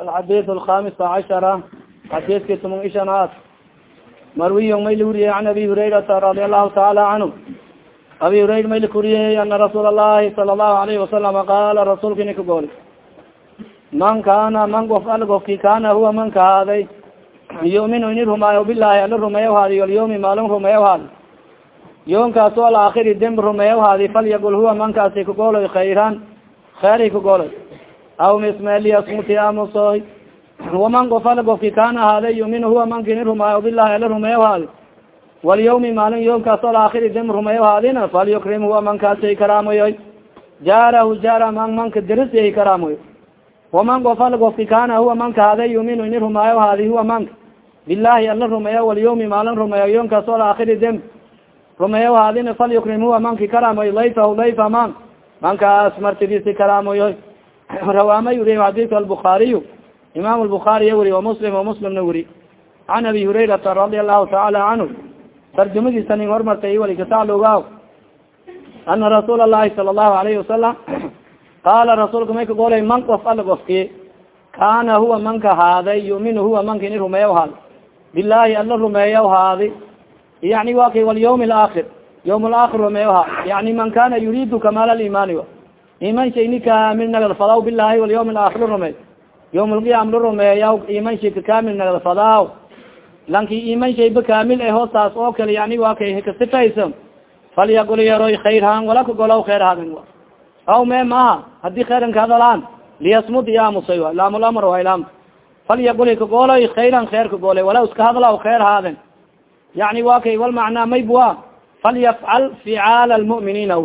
alxadيث الخamis caشhرa xadيثki toman ishanaad marwiy may la wuriyey an abi hurayrata radi aلlahu taala canhu abi hurayra may lakuriyey ana rasuul الlahi sala الlahu alayhi wasalam qala rasulka nika gooli man kana man of al ofki kana huwa man kahaaday yumin ini rumaayo bilahi ala rumeeya haadi alyawmi maalin rumeeya haadi yoonkaas o alaakhiri demb rumeeya haadi falyagul huwa mankaasi kagooloy khayran kheeri kagooloy aw mismeliasmuti amusoy waman gofal gofki kaan ahaaday yumin huwa mankini rumaayo bilahi ala rumeeya haadi. Walyawmi maalin yoonkaas o alaakhiri demb rumeeya haadina falyukrim huwa mankaasi karaamoyoy. Jaarahu jaara man manka dirisay karaamoyo waman gofal kaana huwa manka haaday yuminu ini rumaayo haadi huwa manka. Bilahi ala rumeeya walyawmi maalin rumeeyo yoonkaas o alaakhiri demb rumeeya haadina falyukrim huwa manki karaamoy layfahu layfa man. Mankaas martidiisi karaamoyoy rawaama wuriy xadidka albukaariy imam lbukaariya wuri wamuslim wamuslimna wuri can abi hurayrata radi allahu taala canhu tarjumadiisa nin hormartay wali katacluga ana rasuul allahi sala allahu alayhi wasalam qaala rasuulka may ka golay man qof ala gofki kaana huwa manka haaday yumin huwa manka ini rumeeya haad bilahi ala rumeeya haadi yani wa kay walyawm alaakhir yawm alaakhir rumeeya ha yani man kana yuriidu kamaal alimaani iman shay ni kamil nagadfadaw bilahi walyawm alaakhir rumey yawm lqiyam la rumeeya iman shay kakamil nagadfadaw lanki iman shayba kamil e hoostaas oo kale yani wa kay kasifaysa falyagul yaroy khayr haan wala kagolaw khayr haadin aw me maaha haddii khayran kahadalaan liyasmud iyamusay laamlamr wa lam falyagul kagoloy khayran khayr kagolay wala iska hadlaw khayr haadin yani wa kay wal macnaa maybua falyafcal ficaal lmu'miniina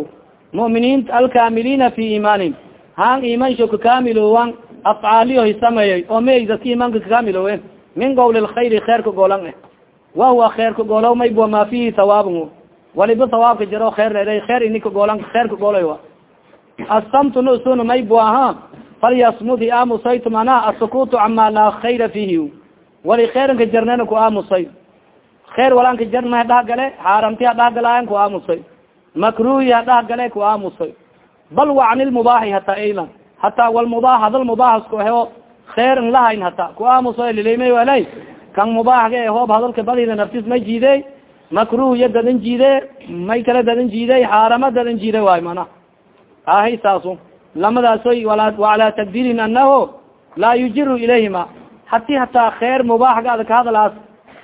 mu'miniinta alkamiliina fi imaanihim haan imansho kakamiloowan afcaaliyo hisameeyey oo may dadka imaanka kakamiloowen min gowl lkhayri kheer kagolan eh wahuwa kheer kagolow maybua ma fihi hawaabn waliba hawaabka jaro kheer kheer ini kagolan kheer kagolay wa asamtuna usuna maybua ha falyasmudi aamusaytum ana asukutu cama laa khayra fihi wali kheyranka jarnena ku aamusay kheer walanka jarna hadhahgale xaaramti hadhahgalaayan ku aamusay makruhi hadhahgale ku aamusay bal wa can ilmubaaxi hata aylan hataa walmubaax hadal mubaaxasku heo kheer n lahayn hata ku aamuso lilimay walay kan mubaaxga hoob hadalka badida naftis may jiide makruh iyo dadan jiide may kala dadan jiide xaarama dadan jiide waayo mana ahay saasu lamadaasoy wacalaa taqdiirin anahu laa yujiru ilayhima hati hataa kheer mubaaxga ka hadalaas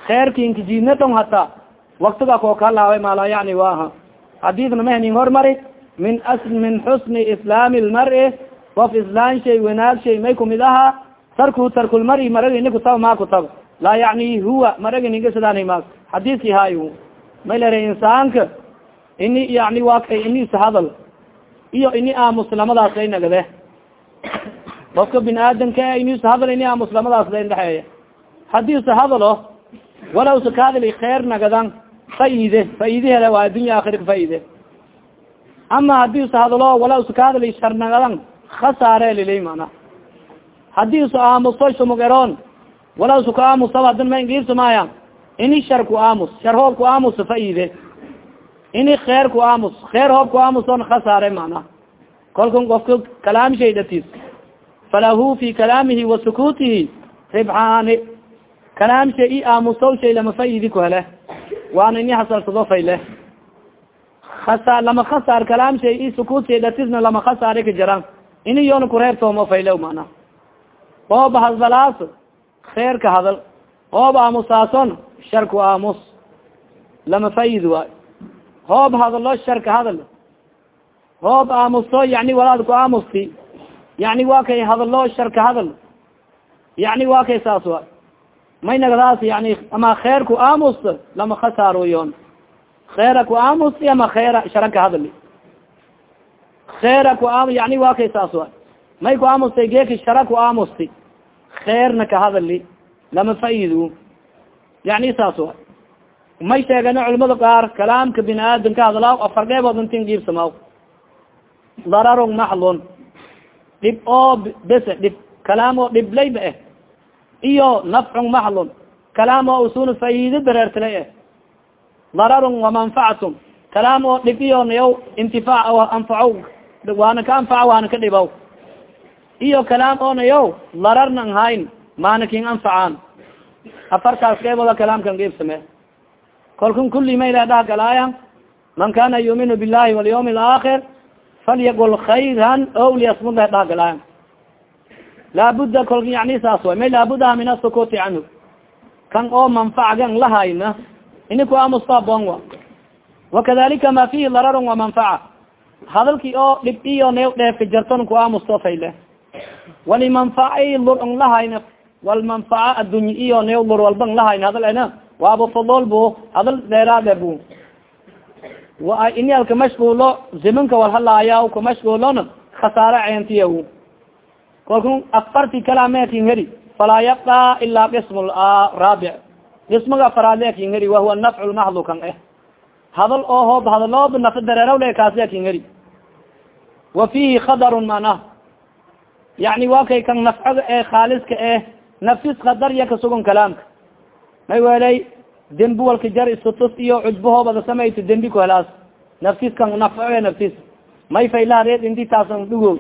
kheerkinka jiidnatong hataa waktiga koo kalaawa mala yani waha xadiidna mahnin hormari min min xusni islaami lmari qof islaan shay wanaag shay may kumid aha tarku tarkulmari maragi ini kutaba ma kutaba laa yani huwa maragi ninga sidaan ma xadiiski hay may lera insaanka ini yani waa kay ini ishadal iyo ini aamus lamadaas lay nagade qofka bin aadamka ini ishadal ini aamus lamadaas lay dhexeeya haddii ishadalo walaw sa kahadali kheer nagadan faide faide hele waa addunya akhira faide ama haddii sa hadalo walaw sa kahadali shar nagadan khasaare lilay mana haddii su aamuso sumugeron walaw su ka aamusa hadan ma ingiibsamaya ini shar ku aamus shar hoob ku aamus faide ini kheer ku aamus kheer hoob ku aamuson khasaare mana kolkan qofka kalaam shay dhatis falahu fi kalaamihi wa sukutihi ribxaani kalaam shay i aamusow shay lama faidi ku hele. Waana ini hasalsado fayle. Asa lama khasaar kalaam shay i sukuut shay dhatisna lama khasaare ka jiraan. Ini yoona kureertoomo fayle mana ooba hadalaas kheer ka hadal. Ooba aamusaason shar ku aamus. Lama faid waay. Hoob hadalo shar ka hadal. Hoob aamuso yani walaad ku aamusti. Yani waa kay hadalo shar ka hadal. Yani waa kay saas waay may nagadaas yani ama kheer ku aamus lama khasaaroyon kheera ku aamusti ama kheera shara ka hadali kheera ku am yani waa kay saas waay may ku aamustay geeki shara ku aamusti kheerna ka hadali lama faidu yani saas waay may sheegana culamada qaar kalaamka bini aadam ka hadlaaw afar dheebood intin giibsamaw dararong maxlon dhib oo bese dhib kalaam oo dhiblayba eh iyo nafcun maxlon kalaam oo usun faido dareertila eh. Dararun wamanfacatun kalaam oo dhibiyo nayaw intifaac anfaco waana ka anfaca waana ka dhibaw iyo kalaam oo nayaw lararna an hayn maana anfacaan. Afartaas qeybooda kalaamkan geibsame kolkun kuli mayla dhah galaaya. Man kana yuminu billahi walyawm alaakhir falyagul khayran o liyasmudlah dhah galaaya laabuda kolka yani saas way may laabudaha min asukuti canhu kan oo manfacagan lahayna ini ku amustabon wa wakadalika ma fihi dararun wa manfaca hadalki oo dhib iyo ne dheefi jarton ku amusto fayle walimanfaci lur ang lahayna walmanfaca addunya iyo ne lur walba ng lahayna hadal ena waaba fadol bu hadal dheeraade bu ini alka mashgulo zimanka walhalaaya ka mashgulona khasaare ceentiya kolku afarti kalamekin heri falaa yabqa ila qism raabic. Qismiga afaraadlekin heri wahuwa nafcu lmaxdu kan eh. Hadal oo hoob hadaloob nafa dareerawle kaaslekin heri. Wa fihi khadarun manah yani wa kan nafcaga ee khaaliska eh nafsis khadar iya kasugan kalaamka. May welay dembi walka jar istutus iyo cujbahoobada samayto dembi ku helaas nafsis kan nafco e nafsis may faylahareed inti taasan dhugo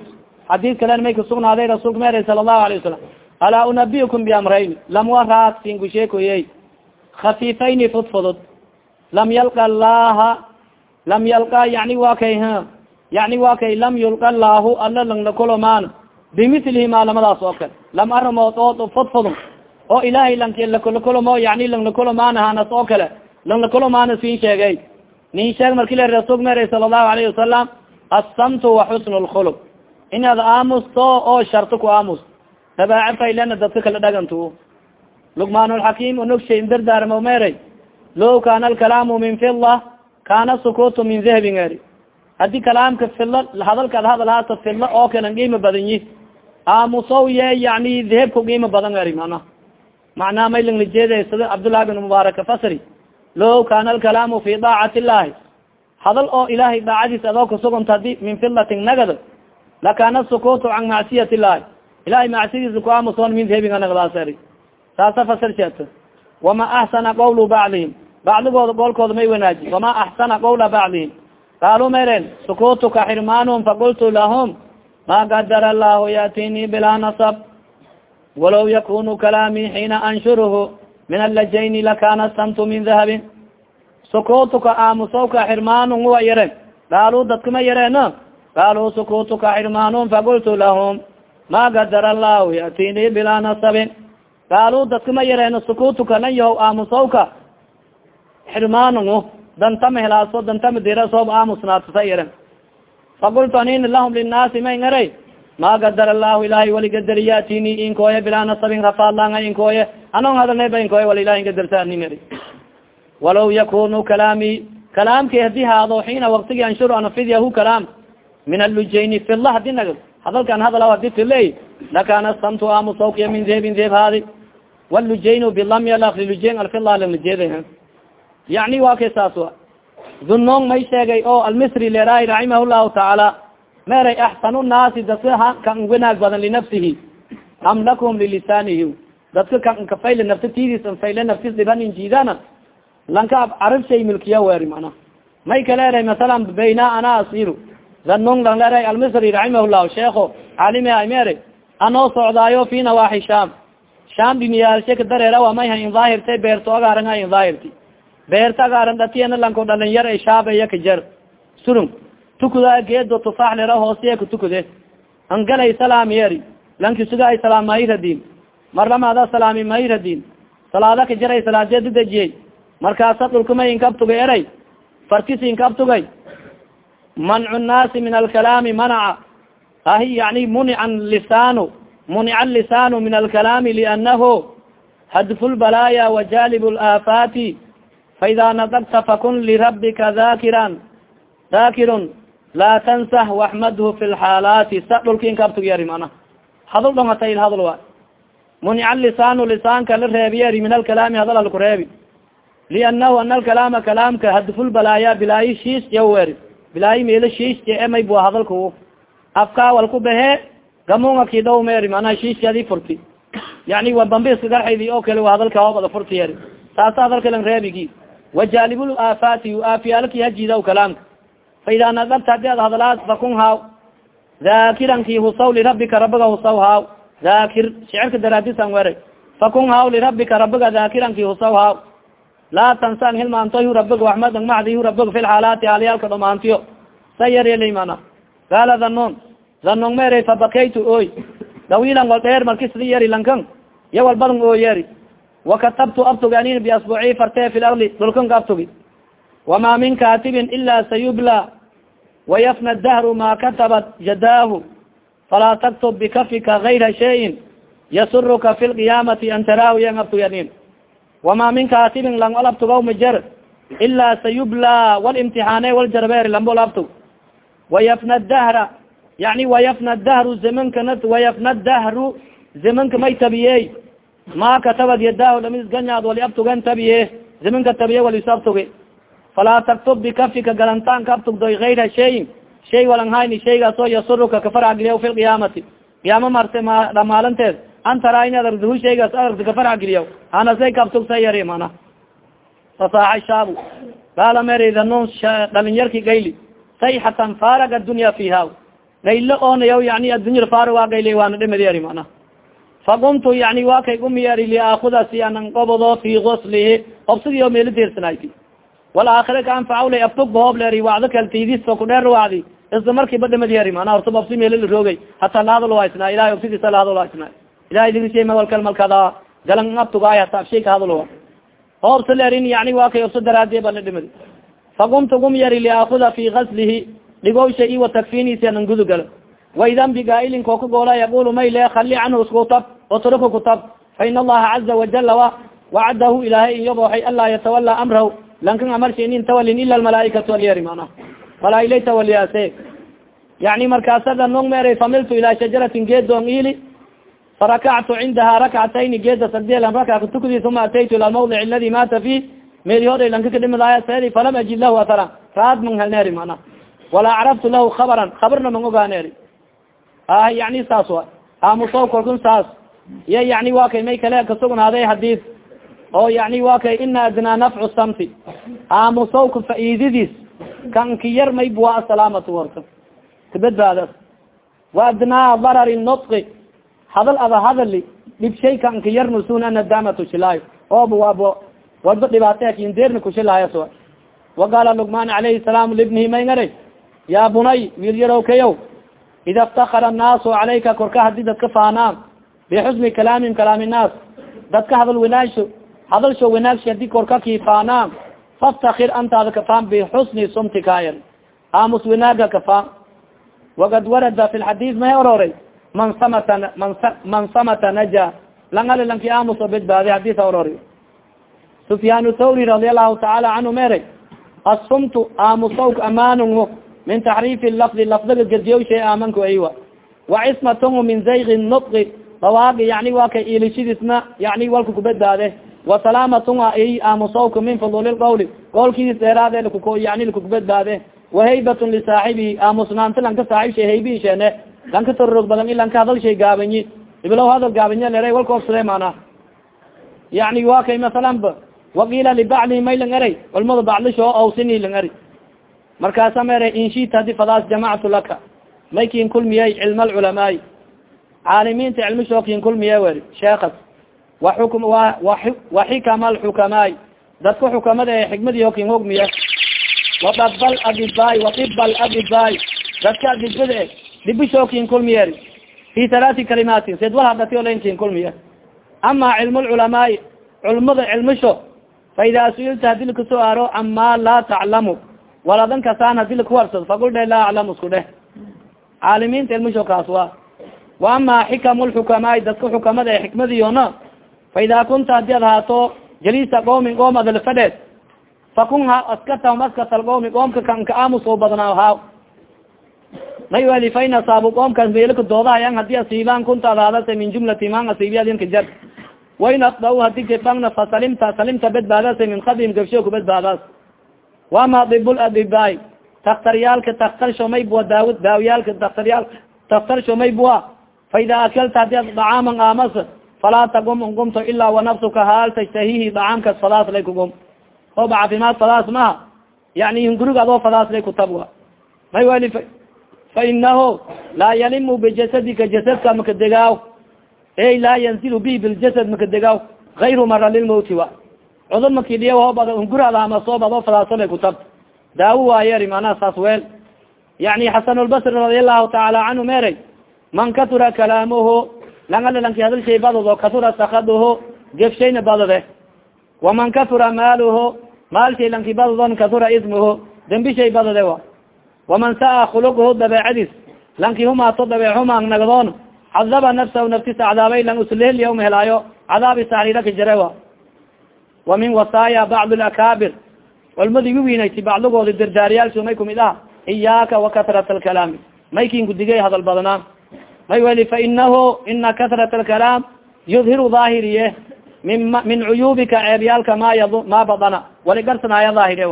xadis kalen may kasugnaaday rasuulka mer sala allahu alayه wasalam alaa unabiukum biamrayn lam waraad sinkusheekoyey khafifayni fudfudud lam yalqa llaha lam yalqa yani wa kay yani wa kay lam yulqa llahu ala langlakolomaan bimilihimaa lamadaas oo kale lam aramood oo fudfudun oo ilahay lanlakolokolomo yani langlakolomaan hanas oo kale langlakolomaana sin sheegay. Nin sheeg marki le rasulka mer sala allahu alayhi wasalam assamtu wa xusnu lkhuluq inaad aamusto oo sharto ku aamus. Dabaace faylena dadka kala dhagantu. Lugmaanulxakim onogshay dardaarmo meray low kana alkalaamu min fida kana sukutu min dahabin eri haddii kalaamka filo hadalkaad hadal haato filo oo kalan qiimo badan yi aamusow ye yani dahabka qiimo badan eri mana macnaa may lang lajeeday sida cabdullahi bin mubaarak fasri low kana alkalaamu fi daacati illahi hadal oo ilahay daacadiis adoo kasuganta hadi min filatin nagad lakana sukutu can macsiyat illahi ilahay macsiyadiisa ku aamusoon min dahabinga nagdaas eri saasa fasir sheegto wama axsana qawlu bacdihim bacdigooda goolkooda may wanaaji wama axsana qawla bacdihim qaalu meren sukutuka xirmaanhum faqultu lahum ma qadara allahu yatini bilaa nasab walaw yakunu kalaami xiina anshurhu min allajayni lakana samtu min dahabin sukutuka aamusowka xirmaanum wa yaren qaalu dadkama yareeno qaalu sukutuka xirmaanhum faqultu lahum ma qadara allahu yatini bilaa nasabin qaalu dadkama yareeno sukutuka lan yahow aamusowka xirmaanungu dantama helaaso dantama dirasoob aamusnaatasa yaren faqultu anin lahum linaasi may ngaray ma gadar allahu ilahay wali gadar yatini inkooye bilaa nasabin rafaadlanga inkooye anon hadalnayba inkooye wala ilahi gadarsaani ngari walaw yakunu kalaami kalaamki haddii haado xiina waktigi anshur anafidyahu kalaam min allujayni fila hadi nag hadalkan hadala hadi filey lakana samtu aamusawkiya min dehebin deheb haadi wlujaynu bilamya lujayn alfila lanajeeda yani wa kay saas wa dunong may sheegay oo almisri leeraay raximah llahu tacaala meeray axsanu naasi dadka kan wanaag badan linafsihi amlakum lilisanihi dadka kan kafayle nafta tidis fayle naftis dhibanin jiidana lanka carab shay milkiya weeri mana may kaleeray masalan bayna ana asiru danong lang leeray almisri raximah llahu sheeko caalimi ay meeray anoo socdaayo fi nawaaxi sham. Sham diniyaalshe ka dareera may ha indaahirta beerto agaaran ha indaahirti beerta agaaran datiyana lanko dhalinyar ay shaabaya ka jar surung tukuda geedo tufaax lera hoosiya ka tukude. Angalay salaami eri lanki suga ay salaam mahiradiin marlamaada salaami mahiradiin salaada ka jaray salaadeed udejiyey markaasa dhulkuma inkabtugay eray. Farkisi inkabtugay mancu nnaasi min alkalaami manaca ahi yani munica lisanu munica lisanu min alkalaami lianahu hadfu lbalaaya wajalib laafaati faida nadagta fakun lirabika dakiran dakirun laa tansah waxmadhu fi lxaalaati sa dhulkin kabtug yari mana hadal dhong hatayl hadal wa munica lisanu lisaanka la reebi yari min alkalaami hadal halku reebi lianahu ana alkalaama kalaamka hadfu lbalaaya bilaayi shiis weri bilaayi meelo shiis emay bua hadalku afkaa walku behe gamunga kidhaw meri manaa shiiskadi furti. Yani wa bambiska garxaydi oo kale wa hadalka hoobada furti yari. Taasa hadalka lang reebigi. Wajalib aafaati aafiyaalki hajidaw kalaamka. Faida nadabta hadi ad hadalaas fakun haaw. Dakiranki husaw lirabika rabiga husaw haaw. Dakir shicirka daraadisan were fakun haaw lirabika rabiga dakiranki husaw haaw laa tansan hilmaantoy hu rabiga waxmad macdi hu rabiga fi lxaalaati aalyaalka dhamaantiyo sa yaryalay mana gaala dhanon dhanon mere fabakaytu oy dawilan wal dheer marki sidi yari lankan. Ya walbadan oo yari wakatabtu abtugi anin biasbuci farte fi larli dhulkanka abtugi. Wama min katibin ila sayubla. Wayafna dahru ma katabat jadaahu. Falaa taktub bikafika gayra shayin yasuruka fi lqiyaamati an taraahu yan abtugi anin wama min katibin lang al abtugaw majer ila sayubla wal imtixaane wal jarbeer lambol abtug wayafna dahra yani wayafna dahru zamanka wayafna dahru zamanka may tabiyey ma katabad yadahu lamis ganyaad wali abtugan tabiye zamanka tabiye walis abtugi falaa taktub bikafika galantaanka abtugdoy gayra shayin shay walang hayni shaygaasoo yasuruka kafarxagiliya fi lqiyaamati qiyaama marte ma dhamaalanteed an taraa in adarghu shaygaas adargta kafarxagiliya hanasay ka abtugsa yari mana fasaaxa shaabu gaala mereydanon dhalinyarki gayli sayxatan farag adunya fiha gaylo onayaw yani addunya far waa gayle waana dhimadiyari mana faqumtu yani waa kay umiyari liaakuda si anan qobodo fi goslihi obsidiyo meelo deersanayti walaakira ka anfacawle abtug bahobleri wacdo kaltidis ku dheer wacdi isla markiiba dhimadiyari mana horta obsi meelo la roogay hataa lahadalwaisna ilahay obsidiisa lahadalwaisna ilahay dirishay mawalkal malkada galan abtugaay hata abshay ka hadalwa hoobsa lerin yani waa kay obso daraadiye bana dhimadi faqumtu gum yari liaakuda fi gaslihi dhigowsha i watakfinisi anan gudugalo waidan bigaailin kooka goola yaqulu may le khali canhu iskutab otruku kutab fain allaha caza wajala wa wacadahu ilahay iyoboxay anlaa yatawala amrahu lankan amarsa inin tawalin ila almalaaikatu alyari mana malaailay tawaliyaase yani markaasada nong meeray familtu ilaa shajaratin geedon ili farakactu cindaha rakcatayni geeda sagdeelan raka tukdi uma ataytu ila almawdic aladi maata fi meli horay lanka kadhimadaya sedi falam ajid lahu atara raad man halneeri mana walaa caraftu lahu kabaran kabarna man ogaaneeri ah yani saas wa aamuso kalkun saas iya yani wa kay may kale kasugnaaday hadis oo yani wa kay ina adnaa nafcu samti aamusowka faaidadiis kanki yar may bua asalaamatu warka kabadbaadas wa adnaa darari nutqi hadal ada hadali dhibshay kanka yar nusun anadaamatu shilaayo. Ooba waabo walba dhibaatekindeerna kushilaayaso waqaala lugman alayhi salaam libnihi may ngara ya bunay wiil yarow kayow ida iftakara annaasu calayka korka haddii dadka faanaan. Bixusni kalaamin kalaami naas. Dadka hadal wanaagsho hadalsho wanaagshi haddii korka ki faanaan. Fastakir antaada kafaan bixusni sumti kaayar aamus wanaaga kafaan waqad warada fi lxadiis may ororay man samata man samata naja. Langale lanki aamuso bedbaadi hadisa orori sufyaan thawri radi allahu tacaala mere. Asumtu aamusawk amaanungu min taxriifi lafdi lafdiga gediyow shay aamanku aywa. Wacismatungu min zaygi nutqi. Dawaagi yani waa kay ilishidisna yani walka kubadbaade wasalaamatunga ay aamusawka min fuduli lqawli qowlkiis dheeraade yani lakukubadbaade wahaybatun lisaaxibihi aamusnaanta lanka saaxib shay haybii sheene lanka tororog badan i lanka hadal shay gaabanyi ibilow hadal gaabanya lere walka obsade mana yani waa kay masalan ba wakiila libacdi may lang eray culmada bacdisho awsini lang eri markaasa mere inshit hadi fadaas jamactu laka may kin kulmiyey cilma alculamaai caalimiinta cilmishoo kin kulmiye weri sheekas waxukm wa xikama alxukamaai dadka xukamada ee xikmadiio kin hogmiye wadabal adibaay wadibal adibaay dadka adibada e dhibishoo kin kulmiye fi halaati kalimaatin sid wal hadati olayn kin kulmiye ama cilm lculamaai culmada cilmisho fa idaa su'ilta haddii lakasoo aro ama laa taclamu waladan kasaan haddii lakuwarsado faqul dhe laa aclam isku dheh caalimiinta cilmisho kaas wa wa ama xikam lxukamaai dadka xukamada ee xikmadiyona fa idaa kunta haddii ad haato jaliisa qoomin qoom adalfadheed fakun ha askatahum askatal qoomi qoomka kanka aamus badnaa haa may wali fain asaabu qoomkaas meelaka doodahayan haddii asiibaan kunta ad haadase min jumlati man asiibiyadinka jar wain asda haddii gefangna fasalimta salimta badbaadase min kadim gabsho ku badbaadaas wama dibul adibaay daktaryaalka daktarsho may bua daaw daawiyaalka daktaryaal daktarsho may bua. Fa ida akalta haddii ad dacaaman aamas falaa tagum ungumto ilaa wanafsuka haal tashtahihi dacaamkas fadaas lay kugum ooba caafimaad fadaas maha yani hunguriga adoo fadaas lay kutabwa may wali fa inahu laa yalimu bijasadika jasadka makadegaaw ey laa yanzilu bi biljasad makadegaaw ayru mara lilmawti wa cudur makidhiya hoobad hunguraadhamasoob adoo fadaaso lay kutab daawo waayeri manaa saas weel yani xasan lbasri radi allahu taala canhu meray man katura kalaamuhu langalalanki hadal shay badodo katura sakaduhu gefshayna badode waman katura maaluhu maal shay lanki badodon katura ismuhu dembi shay badode wa waman saa khuluqhu dabeecadis lanki humaato dabeexumaan nagdoon cadaba nafsahu naftisa cadaabay lang usleheliya helaayo cadaabi saxriiraka jare wa min wasaaya bacd lakaabir culmada igu winayti bacdigoodi dardaariyaalsi may kumid ah iyaaka wakatrat alkalaami maykin gudigay hadal badnaa may weli fa inahu ina katrat alkalaam yudhiru daahiriye min min cuyubika ceebyaalka ma ma badana wali garsanaaya daahire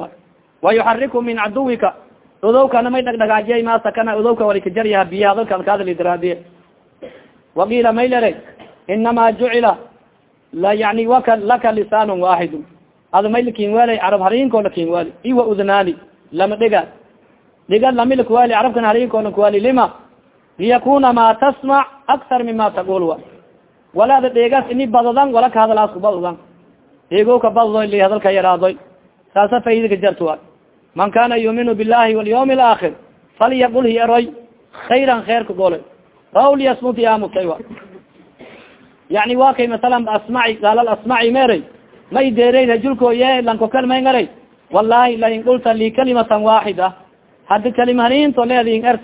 wa yuxariku min caduwika udowkana may dhagdhagaajiyay ma sakana udowka wali kajaryaha biya hadalkaad kaadalidraadiye waqiila may lere inama jucila la yani waka laka lisaanun waaxidu ada may laakiin wali carab hariinko laakiin wali iwa udnaani lama dhiga. Dhiga lami lakuwali carabkan hariinko lakuwali lima? Liyakuna ma tasmac aksar mima taqul wa. Walaada dheegaas ini badadan wala ka hadalaas kubadadan dheego ka badadoy li hadalka yaraadoy saasa faida ka jartua man kana yuminu billahi walyawm alaakhir falyaqul hi eroy khayran khairka gole aw liyasmut yamutay wa yani wa kay masalan asmaci gaalal asmaci meray may deeray rajulkoye lankokal may ngaray. Wallahi lain qulta li kalimatan waaxida hadi kalimhaninto leedin ert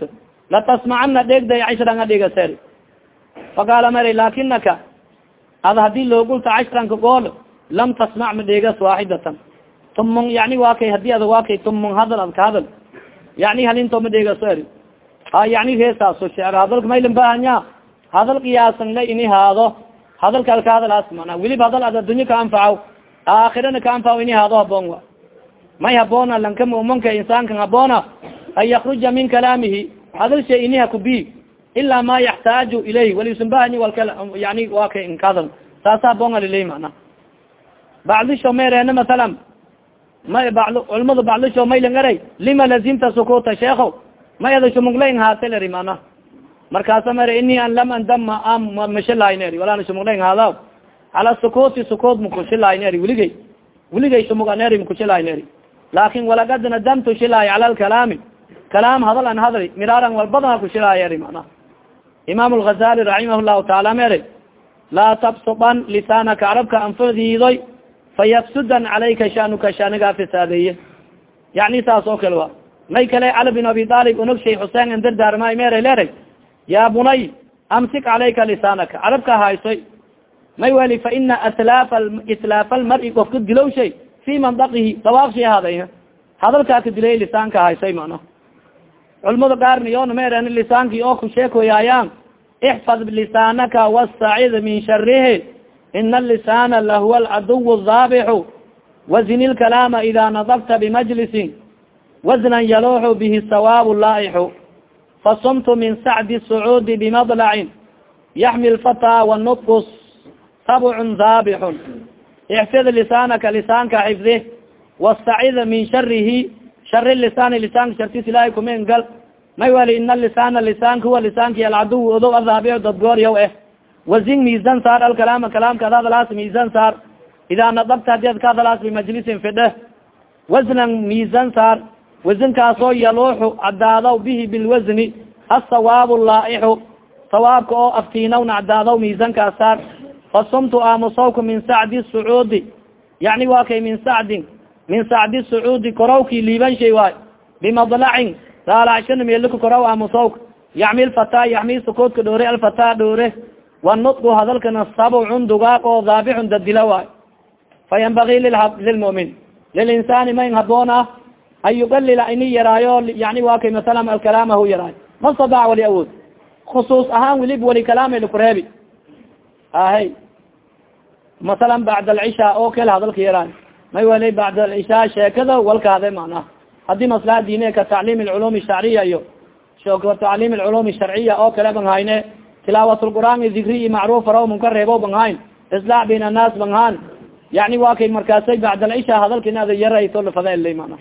latasmacana dheegday cashranga dhigaser faqaala maray lakinaka ada haddii loo gulta cashranka gool lam tasmac ma dheegas waaxidatan tumon yani wa kay haddii ada wa kay tumon hadal ad ka hadal. Yani halinto ma dheegaso eri. Ha yani reesaaso sheer hadalka maylan bahanya hadal qiyaasan la ini haado. Hadalka alka hadalaas mana. Welib hadal ad addunya ka anfacaw aakhirana ka anfacaw ini haado haboon wa. May haboona lanka mu'minka insaankan haboona an yakruja min kalaamihi. Hadal shay ini hakubi ila ma yaxtaaju ilayh waliusan bahany walka yani wa ka inkadal saasa haboon alilay mana. Bacdisho mayrena masalan may bad culmadu bacdisho maylangaray lima lazimta sukuta sheeko may ada shumuglayn haateleri mana markaasa mare ini an lam andama am mashilayneri walana shumuglayn haada ala sukuti sukut makushilayneri weligay weligay shumuganeri makushilayneri laakin walagad nadamtu shilaay cala lkalaami kalaam hadal an hadli miraaran walbadan kushilaayeri mana imam lgazali raximah llahu taala mere laa tabsuban lisaanaka carabka anfadiidoy fayafsudan calayka shanuka shanigaa fisaadeeye yani saas oo kale wa may kale cali bin abi alib xuseen an dardaarmay mere leray ya bunay amsik calayka lisaanaka carabka haysoy may weli fa ina atlaafa itlaafa almari ofka dilow shay fi mandaqihi dawaaq shay haday hadalkaa ka dilay lisaanka haysoy mana culmada gaarni yoona meeren lisaankii oo ku sheekoyaayaan ixfad lisaanaka wastacid min sharihi ina alisaana lahuwa alcaduw daabixu wazini lkalaama ida nadabta bimajlisin waznan yaluuxu bihi sawaab laaixu fasumtu min sacdi sacuudi bimadlacin yaxmi lfataa wanutqu sabcun daabixun ixfid lisaanaka lisaanka xifdi wastacid min sharihi shari lisaani lisaanka shartis ilahay kumin gal may wali ina lisaana lisaanka huwa lisaanki alcaduw odow adaabic dadgooryaw eh wazin miisan saar alkalaama kalaamka ad hadalaas miisan saar idaa nadabta hadi ad ka hadalaas bimajlisin fidhe wasnan miisan saar wasankaasoo yaluuxu cadaadaw bihi bilwasni asawaab laaixu sawaabka oo aftiinawna cadaadaw miisankaas saar fasumtu aamusawka min sacdi sacuudi yani waa kay min sacdin min sacdi sacuudi korawkii liiban shay waay bimadlacin daalacshana meelika koraw aamusawka yaxmi lfataa yaxmi sukoodka dhoore alfataa dhoore wanutqu hadalkana sabcun dugaaq oo daabixun dadila waay fa yanbagi lilmumin lilinsaani mayn haboon ah an yugalila ini yaraayo yani waa kay masalan alkalaama hu yaraayo mastadac wali awood khusuus ahaan welib wali kalaama lakureebi ahay. Masalan bacd alcishaa oo kale hadalka yaraayo may wali bacd alcishaa sheekada walkaade macnaha haddii maslaha diine ka tacliim alculum sharciya iyo tacliim alculum sharciya oo kale ban hayne tilaawat lqur'aan dikri macruuf faro munka reebo ban hayn islaax bayn annaas ban haan yani wa kay markaasay bacd alcisha hadalka inaada yarayto lafadaelay mana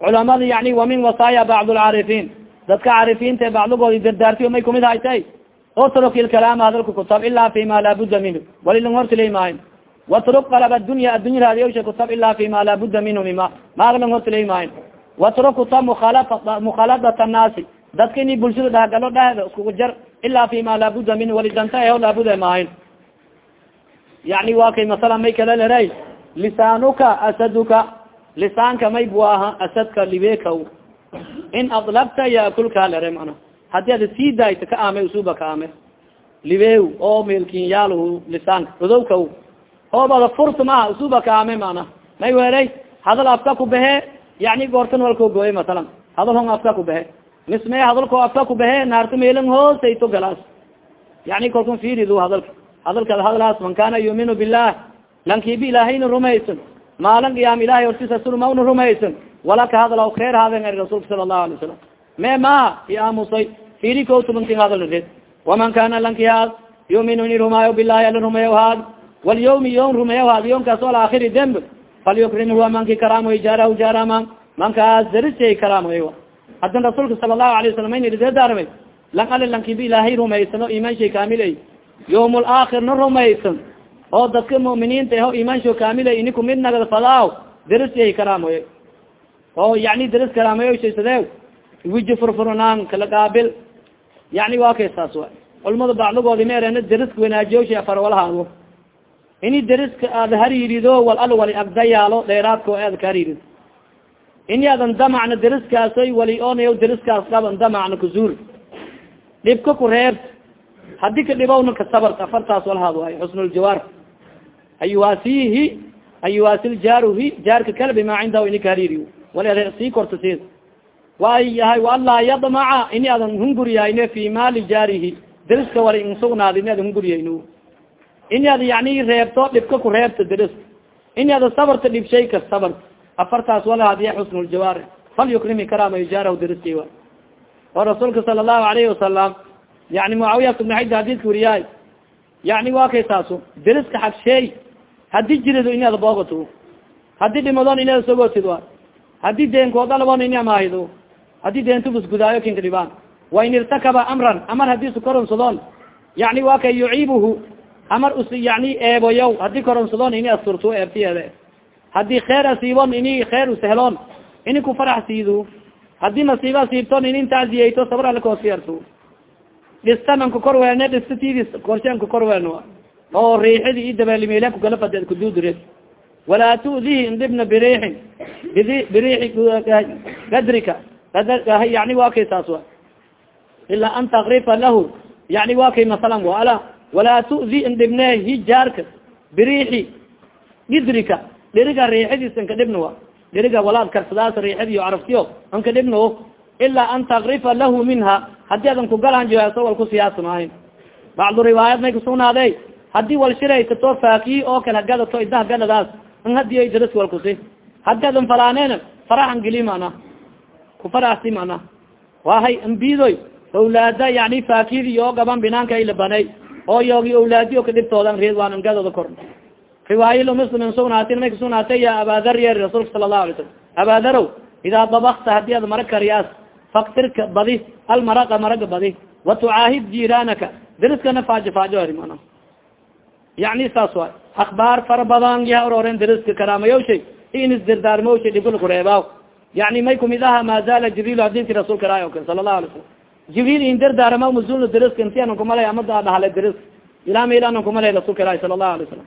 culamada yani wa min wasaaya bacd lcaarifiin dadka caarifiinta bacdigoodi dardaartiyo may kumid haytay. Utruk ilkalaama hadalka kutab ila fi ma laa budda minhu. Walilang hortilay maayo watruk qalab adunya addunya raadiyosha kutab ila fi ma laa budda minhu mima. Maaglang hortilay maayo watruk kutab mukhaaladat annaasi dadka ini bulshada dhahgalo dhahda iskugu jar ila fi ma laa budda minhu wali danta eho laabuda maahayn yani wa kay masala may kala leray lisaanuka asaduka lisaanka may bu aha asadka libeka in adlabta yaakulka lere mana haddii ada sii daayta ka aame usuba ka aame libew oo melkinyaal lisaanka udowka oobada furta maha usuba ka aame mana may weray hadal afka ku behe yani goortan walko gooye masalan hadal hong afka ku behe misme hadalko afka ku behe naarta meelan hoosayto galaas. Yani kalkun fiiridu hadalka. Hadalka hadalaas man kana yuminu bilah lankibi ilaahayna rumaysan maalan qiyaam ilahay hortisa surmauna rumaysan wala ka hadal kheer haden rasulka sala allahu alay wasalam me ma i aamusay firi kotubunti hadal red waman kana lankihaad yuminu ini rumaayo bilahi ala rumeeyo haad. Walyawmi yom rumeeyo haad yomkaas al akhiri demb falyukrimhu manki karamoy jaarahu jaarama mankaas darisay karamoy hadan rasuulka sala allahu alay wasalam ayna dedarmay lang ali lankibi ilaahay rumaysano iman shay kaamilay. Yawm laakhir na rumaysan oo dadka mu'miniinta aho imansho kaamilay ini kumid nagad fadaaw darisay karamoy oo yani daris karaamayo shaysade wiji furfurnaan kala qaabil. Yani waa kay saas wa culamada bacdigoodi maerena dariska wanaajiyo afar walahaado ini dariska aad hariirido wal al wali agdayaalo dheeraadko aad ka hariirido ini adan damacna dariskaasoy wali onayo dariskaas dhaban damacna kuzuur dhibka ku reeb haddii ka dhibawna kasabart afartaas walahaad waay xusnuljawaar ayuwaasihi ayuwaasil jaaruhi jaarka kale bima cindahu ini ka hariiriyo wali ad sii korta sid waayahay anlaa yadmaca ini adan hunguriyayne fi maali jaarihi. Deriska wali insugnaad ini adan hunguriyayno ini ad yani reebto dhibka ku reebta deris ini ada sabarta dhibshay ka sabart afartaas walahadiya xusnuljawaar falyukrimi karama jaarahu deriski wa oo rasuulka sala allahu alayhi wasalam yani mucaawiya ibn xayd hadidka wariyaay yani waa kay taaso deriska xagsheey haddii jirido ini ada boogato haddii dhimadon ini ada sogotid wa haddii deenkoodalabon ini amaahido haddii deentubus gudaayo kinka dhibaan wain irtakaba amran amar haddii su koronsadon yani waa kay yuciibuhu amar us yani eeboyaw haddii koronsadon ini asturto eebtiyeede haddii kheer asiibon ini kheer usehloon ini kufarax siidu. Hadii nasiiba asiibton ini intacziyayto sabr alakoosiyarto dhistanan ku korweene dhista tidis korshen ku korween oo riixidi i dabeelimeelen kugala faded kududure walaa tu'dihi indibna biriixin. Biriixi gadrika. Yani waa kay saas wa ilaa an takrifa lahu. Yani waa kay masalan ala walaa tu'di indhibne hijaarka biriixi gidrika dhiriga riixidis anka dhibna wa dhiriga walaad karsadaas riixid iyo caraftiyo anka dhibna ilaa an takrifa lahu minha haddii adan kugalanjoso wal kusiyaasa maahin bacdu riwaayad may kusugnaaday haddii wal shiraysato faakiyi oo kala gadato idaha gadadaas an hadiyo daras wal kusi haddii adan falaanen faraxan geli mana kufaraxsi mana wahay ambidoy awlaada yani faakidi oo gaban binaanka ay labanay oo yoogi awlaadiyo kadhibtoodan reed waan angadooda kor riwaayalo muslim sugnaati may kusugnaatay ya abaadar yeeri rasuulka sala allahu alay slam abaadarow idaa dabakta haddii ad mara kariyaas faktirka badi almaraqa maraga badi watucaahid jiranaka deriskana faajo faajo ari mana yani saas waay. Akbaar fara badan yaha ororen deriska karamayawshay inis dirdaarmawshay dhibkula kureebaaw. Yani may kumid aha ma zala jibril hadinki rasuulka raay o kale sala lahu alay salam jibril in dardaarama mazulna deriska inti anan kumalay amada dhahale deris ilaa meel anan kumalay rasuulka raay sala lahu alay salam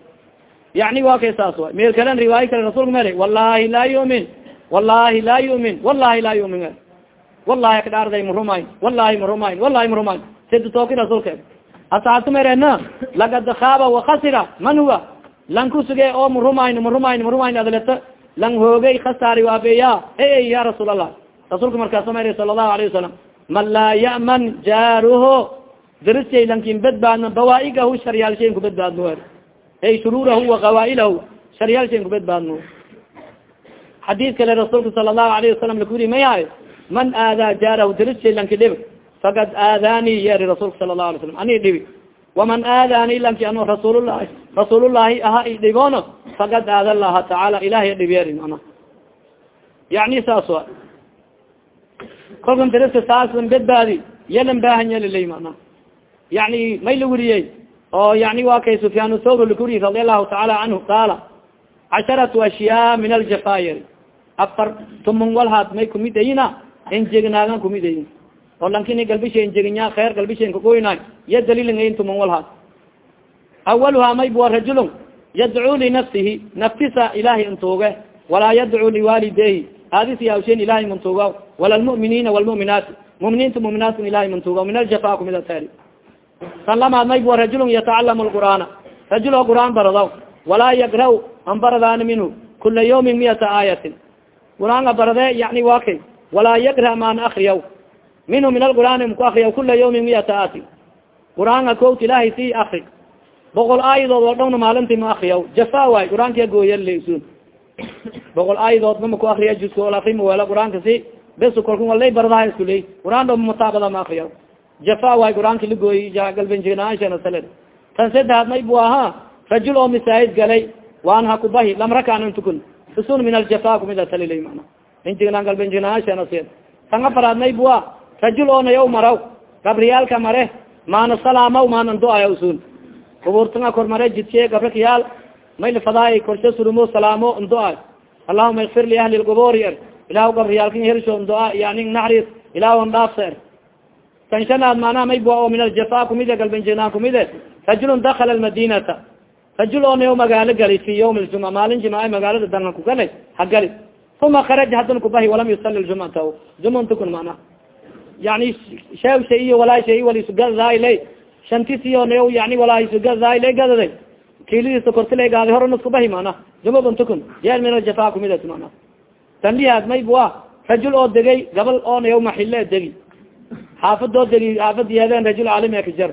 yani wa kay saas waay meel kalen riwaayo kale rasulka mel wallahi laa yumin wallahi laa yumin wallahi laa yumin wallahi kadhaarday marumayn wallahi marumayn wallahi marumayn sida tooki rasuulka asaabta merena lagad kaaba wakasira man huwa lan kusuge oo marumayn marumayn marumayn adleto lang hoogay khasaari waabeya e ya rasuul allah rasuulka markaasa mer sala allahu alayhi wasalam man laa ya'man jaaruho darisay lankin badbaadno bawaa'igahu sharyaalshayn kubadbaadno ey shuruurahu wakawaa'ilahu sharyaalshayn kubadbaadno xadiid kale rasuulka sala allahu alayhi wasalam lakuri mayahay man aadaa jaarahu darishay lanki dhib fakad aadaani yeeri rasuulka sala lahu alay slam ani dhibi waman aadani lanki ano rasuululahi rasuulullahi aha idhibono fakad aada laha tacaala ilahay dhibyeeri mana yani saas wa kolkan dariska saasan bedbaadi yalan baahanya lilay mana yani may la weriyey oo yani wa kay sufyaan thawr lakuriyi radi allahu tacaala canhu qaala casharatu ashyaa min aljafaayir afar tumun walhaad may kumidayina injegnaagan kumidayin oo lankini galbisha injeginya kheer galbisha kagoyna ya daliilin tumun walhaad awaluhaa may bua rajulun yadcuu linafsihi naftisa ilahay intuuge walaa yadcuu liwaalidehi aadisi awshen ilahay mantuuga wala lmu'miniina walmu'minaati muminiinta muminaatn ilahay mantuuga min aljafa kumida teri tan lamaad may bua rajulun yatacalamu lqur'aana rajul oo qur'aan baradaw. Walaa yagra an baradaani minhu kula yawmin miyata aayatin qur'aan a barade yani wa kay walaa yagra maan akriyaw minhu min alqur'aani mku akriyaw kula yawmin miyata aati qur'aanka koot ilahay si akri boqol aayadood oo dhowna maalintii ma akriyaw jafa waay qur'aankia gooyalsun boqol aayadood ma maku akriya juska ol akri mawela qur'aanka si bes kolka walay jafa waay qur'aanka la gooyi galbenjignaashanasale tan sadexaad may bu ahaa rajul oo masaahid galay waan hakubahi lam rakaanan tukun. Usun min aljafa kumida talilay mana. Injignan galbenjignaashanase tan afaraad may bua rajul oo nayaw maraw. Gabriyaalka mare maana salaamaw maanan do-aya usun kuburtanga kormare jidsiye gabrakayaal may lafadaay korshe surumo salaamo ndoa allahuma ikfir li ahli lgubori er ilah gabriyaalkin hersho ndoa yani naxris. Ilah an er tanshanaad maanaa may bua oo min aljafa kumide galbenjinaan kumide. Rajulun dakala almadinata rajul oo nayo magaalo gali fi ywm ljumca maalin jimaaca magaalada dangan kugalay hagali. Uma kharaja hadan kubahi walam yusali ljumcata jumon tukun mana. Yani sheew shay iyo walaa shay walisugadayle shantisiyo nayo yani walaa isugadayle gadaday kiilidiisa kortila gaadi horan iskubahi mana. Jumabon tukun. Yeel min aljafa kumidat mana. Tandihaad may bua rajul oo degay gabal oo nayo maxile degi xaafadoo degi xaafadiyeedeen rajul caalim ee kajar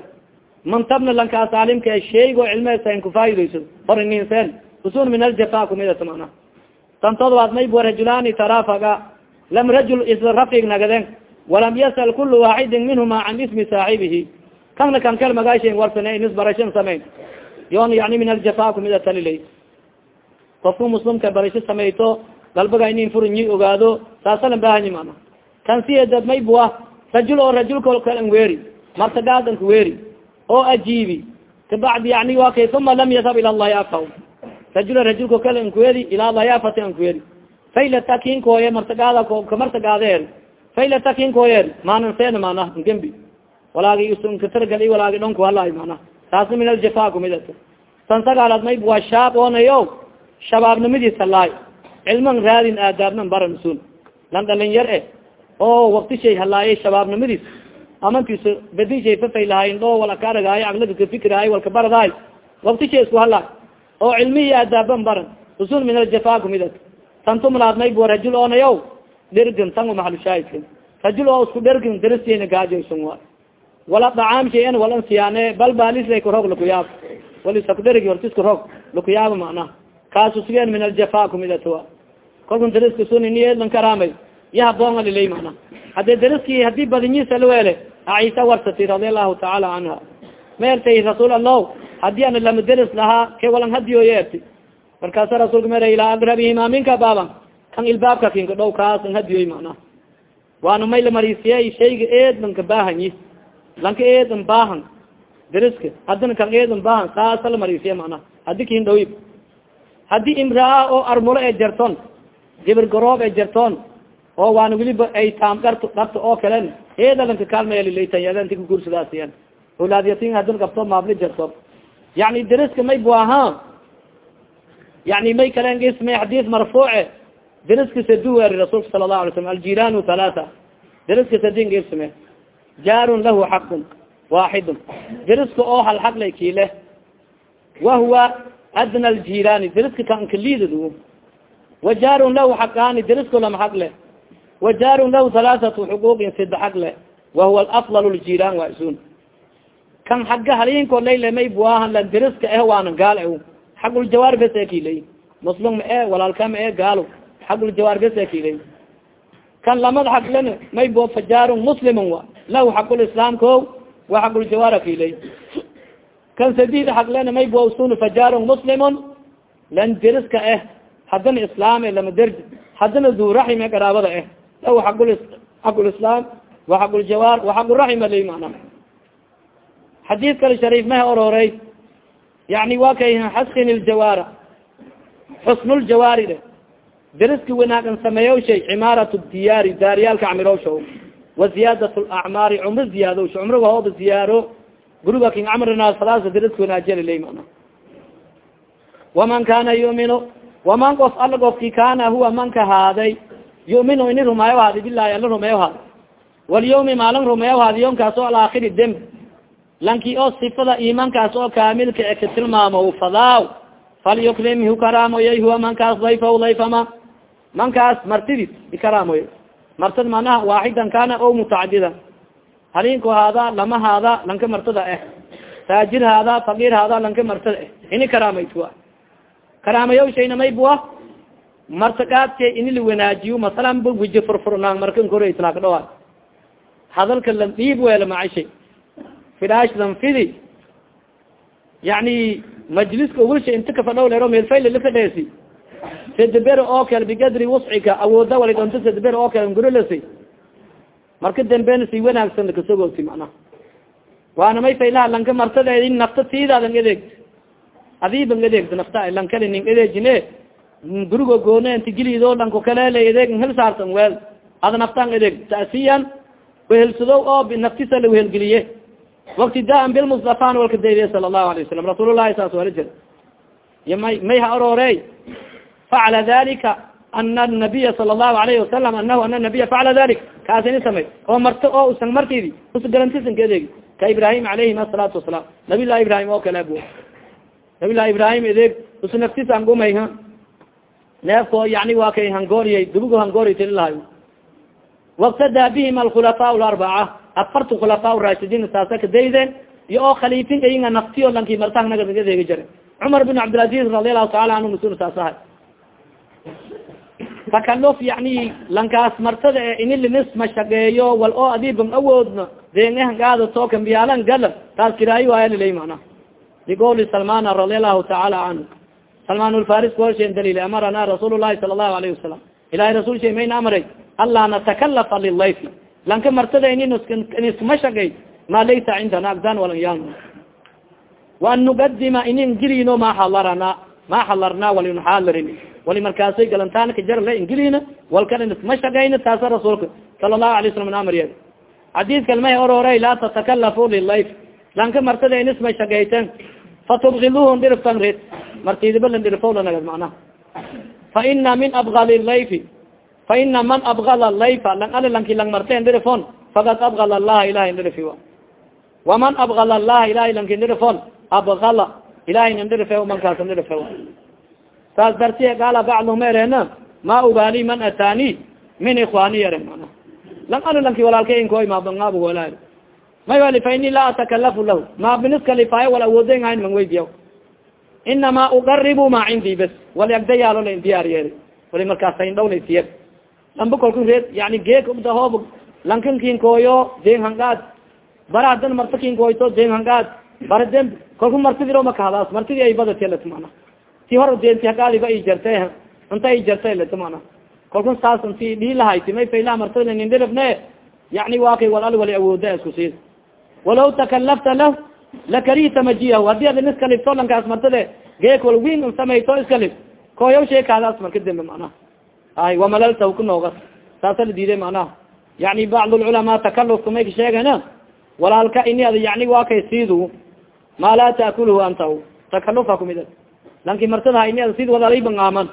mantabna lankaas caalimka sheego cilmesan kufaa'idayso horininsen usun min aljafa kumidat mana tantodobaad may bua rajulaani tarafaga lam rajul isla rafig nagaden walam yasal kulu waaxidin minhuma can ismi saaxibihi. Kana kan kal magaashen warsane nisbarashan samayn. Yon yani min aljafa kumida talilay. Qofku muslimka barasho samayto galbaga inin furinyi ogaado saasalan bahanyi mana kan siedad may bua rajul oo rajulka kalan weeri martagaadanka weeri oo ajiibi kabacdi yani wa kay uma lam yadhab ila llahi afaw rajula rajulka kale ankuweeri ilaa layaafati ankuweeri faylata kinkooye martagaada kamartagaadeer faylata kinkooyer maanan seena mana ngembi walaagi usunkatargali walaagi dhonku halaay mana taasna min aljafa tan sagaalad mayb waa shaab oonayo shabaabnimadiisa laay cilman raadin aadaabnan baran sun lan dhalin yar e oo wakti shay halaayay shabaabnimadiis amantiis bedi shay fafay lahayn dhoo wala kaaragaayo aglada kafikiraayo walka baradaay wakti shay isku halaay oo cilmihi aadaaban baran. Usul min aljafa kumidata tan tumlaad mayb wa rajul oonayo dhergin tan maxalushaahidka rajul oo isku dhergin darasena gaajaysan waay wala dacaam shayan walan siyaane bal baalisla karoog lakuyaab walisakudhergi hortiska roog lakuyaaba macnaha. Kaasu sigeen min aljafa kumidata kolkun dariska suniniyeedlan karaamay ya haboonga lilay macnaha hadee dariski haddii badinyiisa lawele aisa warsati radi allahu tacaala canha ma ertay rasuul allah haddii ana lama deris lahaa ke walan hadiyoyo erti markaasa rasuulka mer ilaa agrabihima minka baaban. Kan ilbaabka kinka dhow kaasan hadiyoy macnaha waana may la marisiye shayga eedlanka baahanyi lanka eedan baahan dariska hadina kan eedan baahan saasa la marisiye macnaha hadi kin dhawib haddii imraa oo armulo ee jarton gibir oo waana weliba ay taam dart dharta oo kalen eeda lanka kaalmayalilaytanyadenti ka guursadaasiyan olaadyatin hadin qabto maabli jarto. Yani dariska may bu ahaa. Yani may kalen ismay xadiis marfuuce dariska saduweri rasuulka sala lahu alay slam aljiran halaata dariska sadin isme jaarun lahu xaqun waaxidun. Dariska oo hal xaq lay kiile. Wahuwa adna aljirani dariska kankalidad wa jaarun lahu xaqaani darisko lama xaq le wa jaarun lahu halaathatu xuquuqin sida xaq le wahuwa alafdal ljiran waa isun kan xagga halinko layle may buahan lan dariska eh waana gaal e xaquljawaar bes e kilay muslim ma e walaalka ma e gaalo xaquljawaar bes e kilay kan lamad xaqlen may bo fajaarun muslimun wa lahu xaqulislaam ko wa xaquljawaara kilay kan sadid haglena may bwsun fajarun muslimun lan deriska eh hadana islaam lama derj hadana du raxime qaraabada eh law aqul xaqulislaam wa xaquljawaar wa xaquraxima lay mana xadiid kale shariif maha ororey yani wa kay xaskin ljawaara xusnuljawaari de deriski wanaagan sameeyo shay cimaarat diyaari daariyaalka camirowsha wa ziyaadat lacmaari cumro ziyaadowsha cumriga hooba ziyaaro guriga king camrina salaasa deriski wanaajiyalilay mana waman kana yuminu waman qof alla gofki kana huwa manka yuminu ini rumeeyo haadi bilahi ala rumeeyo haadi walyawmi maalin rumeeyo haadi yomkaas oo alaakhiri demb lanki oo sifada imankaas oo kaamilka e ka tilmaamo fadaaw falyukrimhu karaamoyay huwa mankaas dayfa dayfama mankaas martidis ikaraamoy martid manaha waaxidan kana o mutacadidan halinko haada lama haada lanka martada eh taajir haada fakir haada lanka martada eh ini karaamaytua karaamayo shayna maybua martagaadka ini la wanaajiyo masalan wiji furfurnaan markan koreyslaak dhawa hadalka lan dhiib weela macashay. Fidash lan fidi. Yani majliska ogulsha inta kafadhaw lero meelfayl lafadheesi sedber oo kale bigadri wuscika awooda wali donto sedber oo kale ngurolasi marka dambena si wanaagsan lakasogoti macnaha waana may faylaha lanka martadeedi nafta tiidaadan edeegt adiiban edeegto nafta lankali ning edeejine gurigo goone inti gilido lanko kalele edeeg hel saartan weel. Ada naftan edeeg ta'siyan wehelsado oo naftisa la wehelgeliye waktidaan bilmustafan walka daydiye sala allahu alayه wasalam rasuulullahi saas wala jir iyo may may ha ororey facala dalika ana nabiya sala allahu alayhi wasalam anahu ana nabiya facala dalik kaasini samay. Oo marto oo usan martidi us garantisan ka edeegi ka ibrahim alayhim asalaatu wasalaam nabi llahi oo kale bu nabi llahi ibrahim edeeg us neefko yani waa kay hangooriyay dubugo hangooriy tililahay waktadaa bihim alkhulafaa larbaca afarta khulafaa rashidin saasa kadayden iyo oo khaliifin ayinga naftiyo lanki martah nagadeegi jare cumar bin cabdilcaziz radialahu taala anhu mas'uul saasahay takaluf yani lankaas martada e ini linis mashaqeeyo wal oo adiban awoodna deengahangaada tookambiyalan gala taas kiraayi waaya lilay mana ligoli salmana radialahu taala canhu salman lfaris kolshen dalil amarana rasuul lahi sala allahu alayhi wasalam ilahay rasul shay mayna amray anlaa natakalafa lilayfi lanka martada iniskuma shaqey ma laysa cindana agdan walanyan waan nugadima inin girino ma halarana ma halarna walinxaalarin wali markaasay galantaanka jarla ingilina walkan iskuma shaqeyna taasa rasuulka sala allahu alay slam amriya xadiis kalmaha ororey laa tatakalafu lilayf lanka martada inisma shaqeyten fatubkiluhum dhirftan red martidibalan dhirfowlanagad macnaha fa ina min abgali layfi fa ina man abgala layfa lang ali lanki lang marten dhirfon fakad abgala allaha ilahay dhirfi waman abgala allaha ilahay lanki dhirfon abgala ilahay nin dhirfe mankaas dhirfe saas dartiye qaala bacdum erena ma ugaali man atani min ikwani yare mana lang ali lanki walaalka inkoy mabangab wala. May wali fa ini laa atakalafu lahu maabinis kalifaayo wal awooden hayn man weydiya inama uqaribu ma cindi bes wali agdayaalo la diyaar yeeri wali markaas lamba kolku reed yani geek dahoob lankan den hangaad bara hadan marta den hangaad bara den kolku martidiro makahadaas martidi ay badatilet mana ti hor denti hagaadiba i jarte inta i jarte let mana kolku saas inti dhiilahayti may faylaha martida nindhirifne yani waa kay wal al wali awooda isku siis walaw takalafta lah lakarita majiyahu haddii adin iskalifto lankaas martade geek wal win n samayto iskalif koyaw sheekaadaas marka dembe manaha ay wamalaltaw ku noogas saasa la diiday manaha yani bacd lculamaa takalufka may ka walaalka ini ad yani waa siidu maa laa taakulhu anta takalufa kumid lanki martadaha ini ad sid wadalibangaaman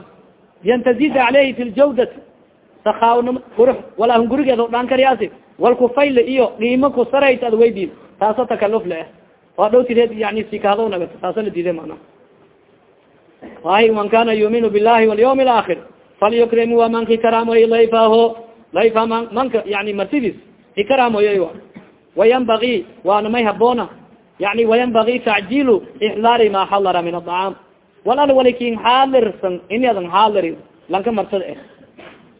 yan tazida caleyhi fi ljawdat sakaawnam qurux walaa hun gurigeed o dhaan kariyaasi wal kufayle iyo qiimo kusarayt ad weydiid taasa takaluf le waa dhow tireed yani sikahado nagat taasa la diiday mana. Ay man kana yuminu billahi walyawm alaakhir falyukrim wa manki karaamoy layfaho layfa man manka yani martidis ikaraamoyoy wayanbagi waana may haboona yani wayanbagi tacjilu ixdaari ma xalara min adacaam walal wali kin xaalirsan ini adan xaaliri lanka martada eh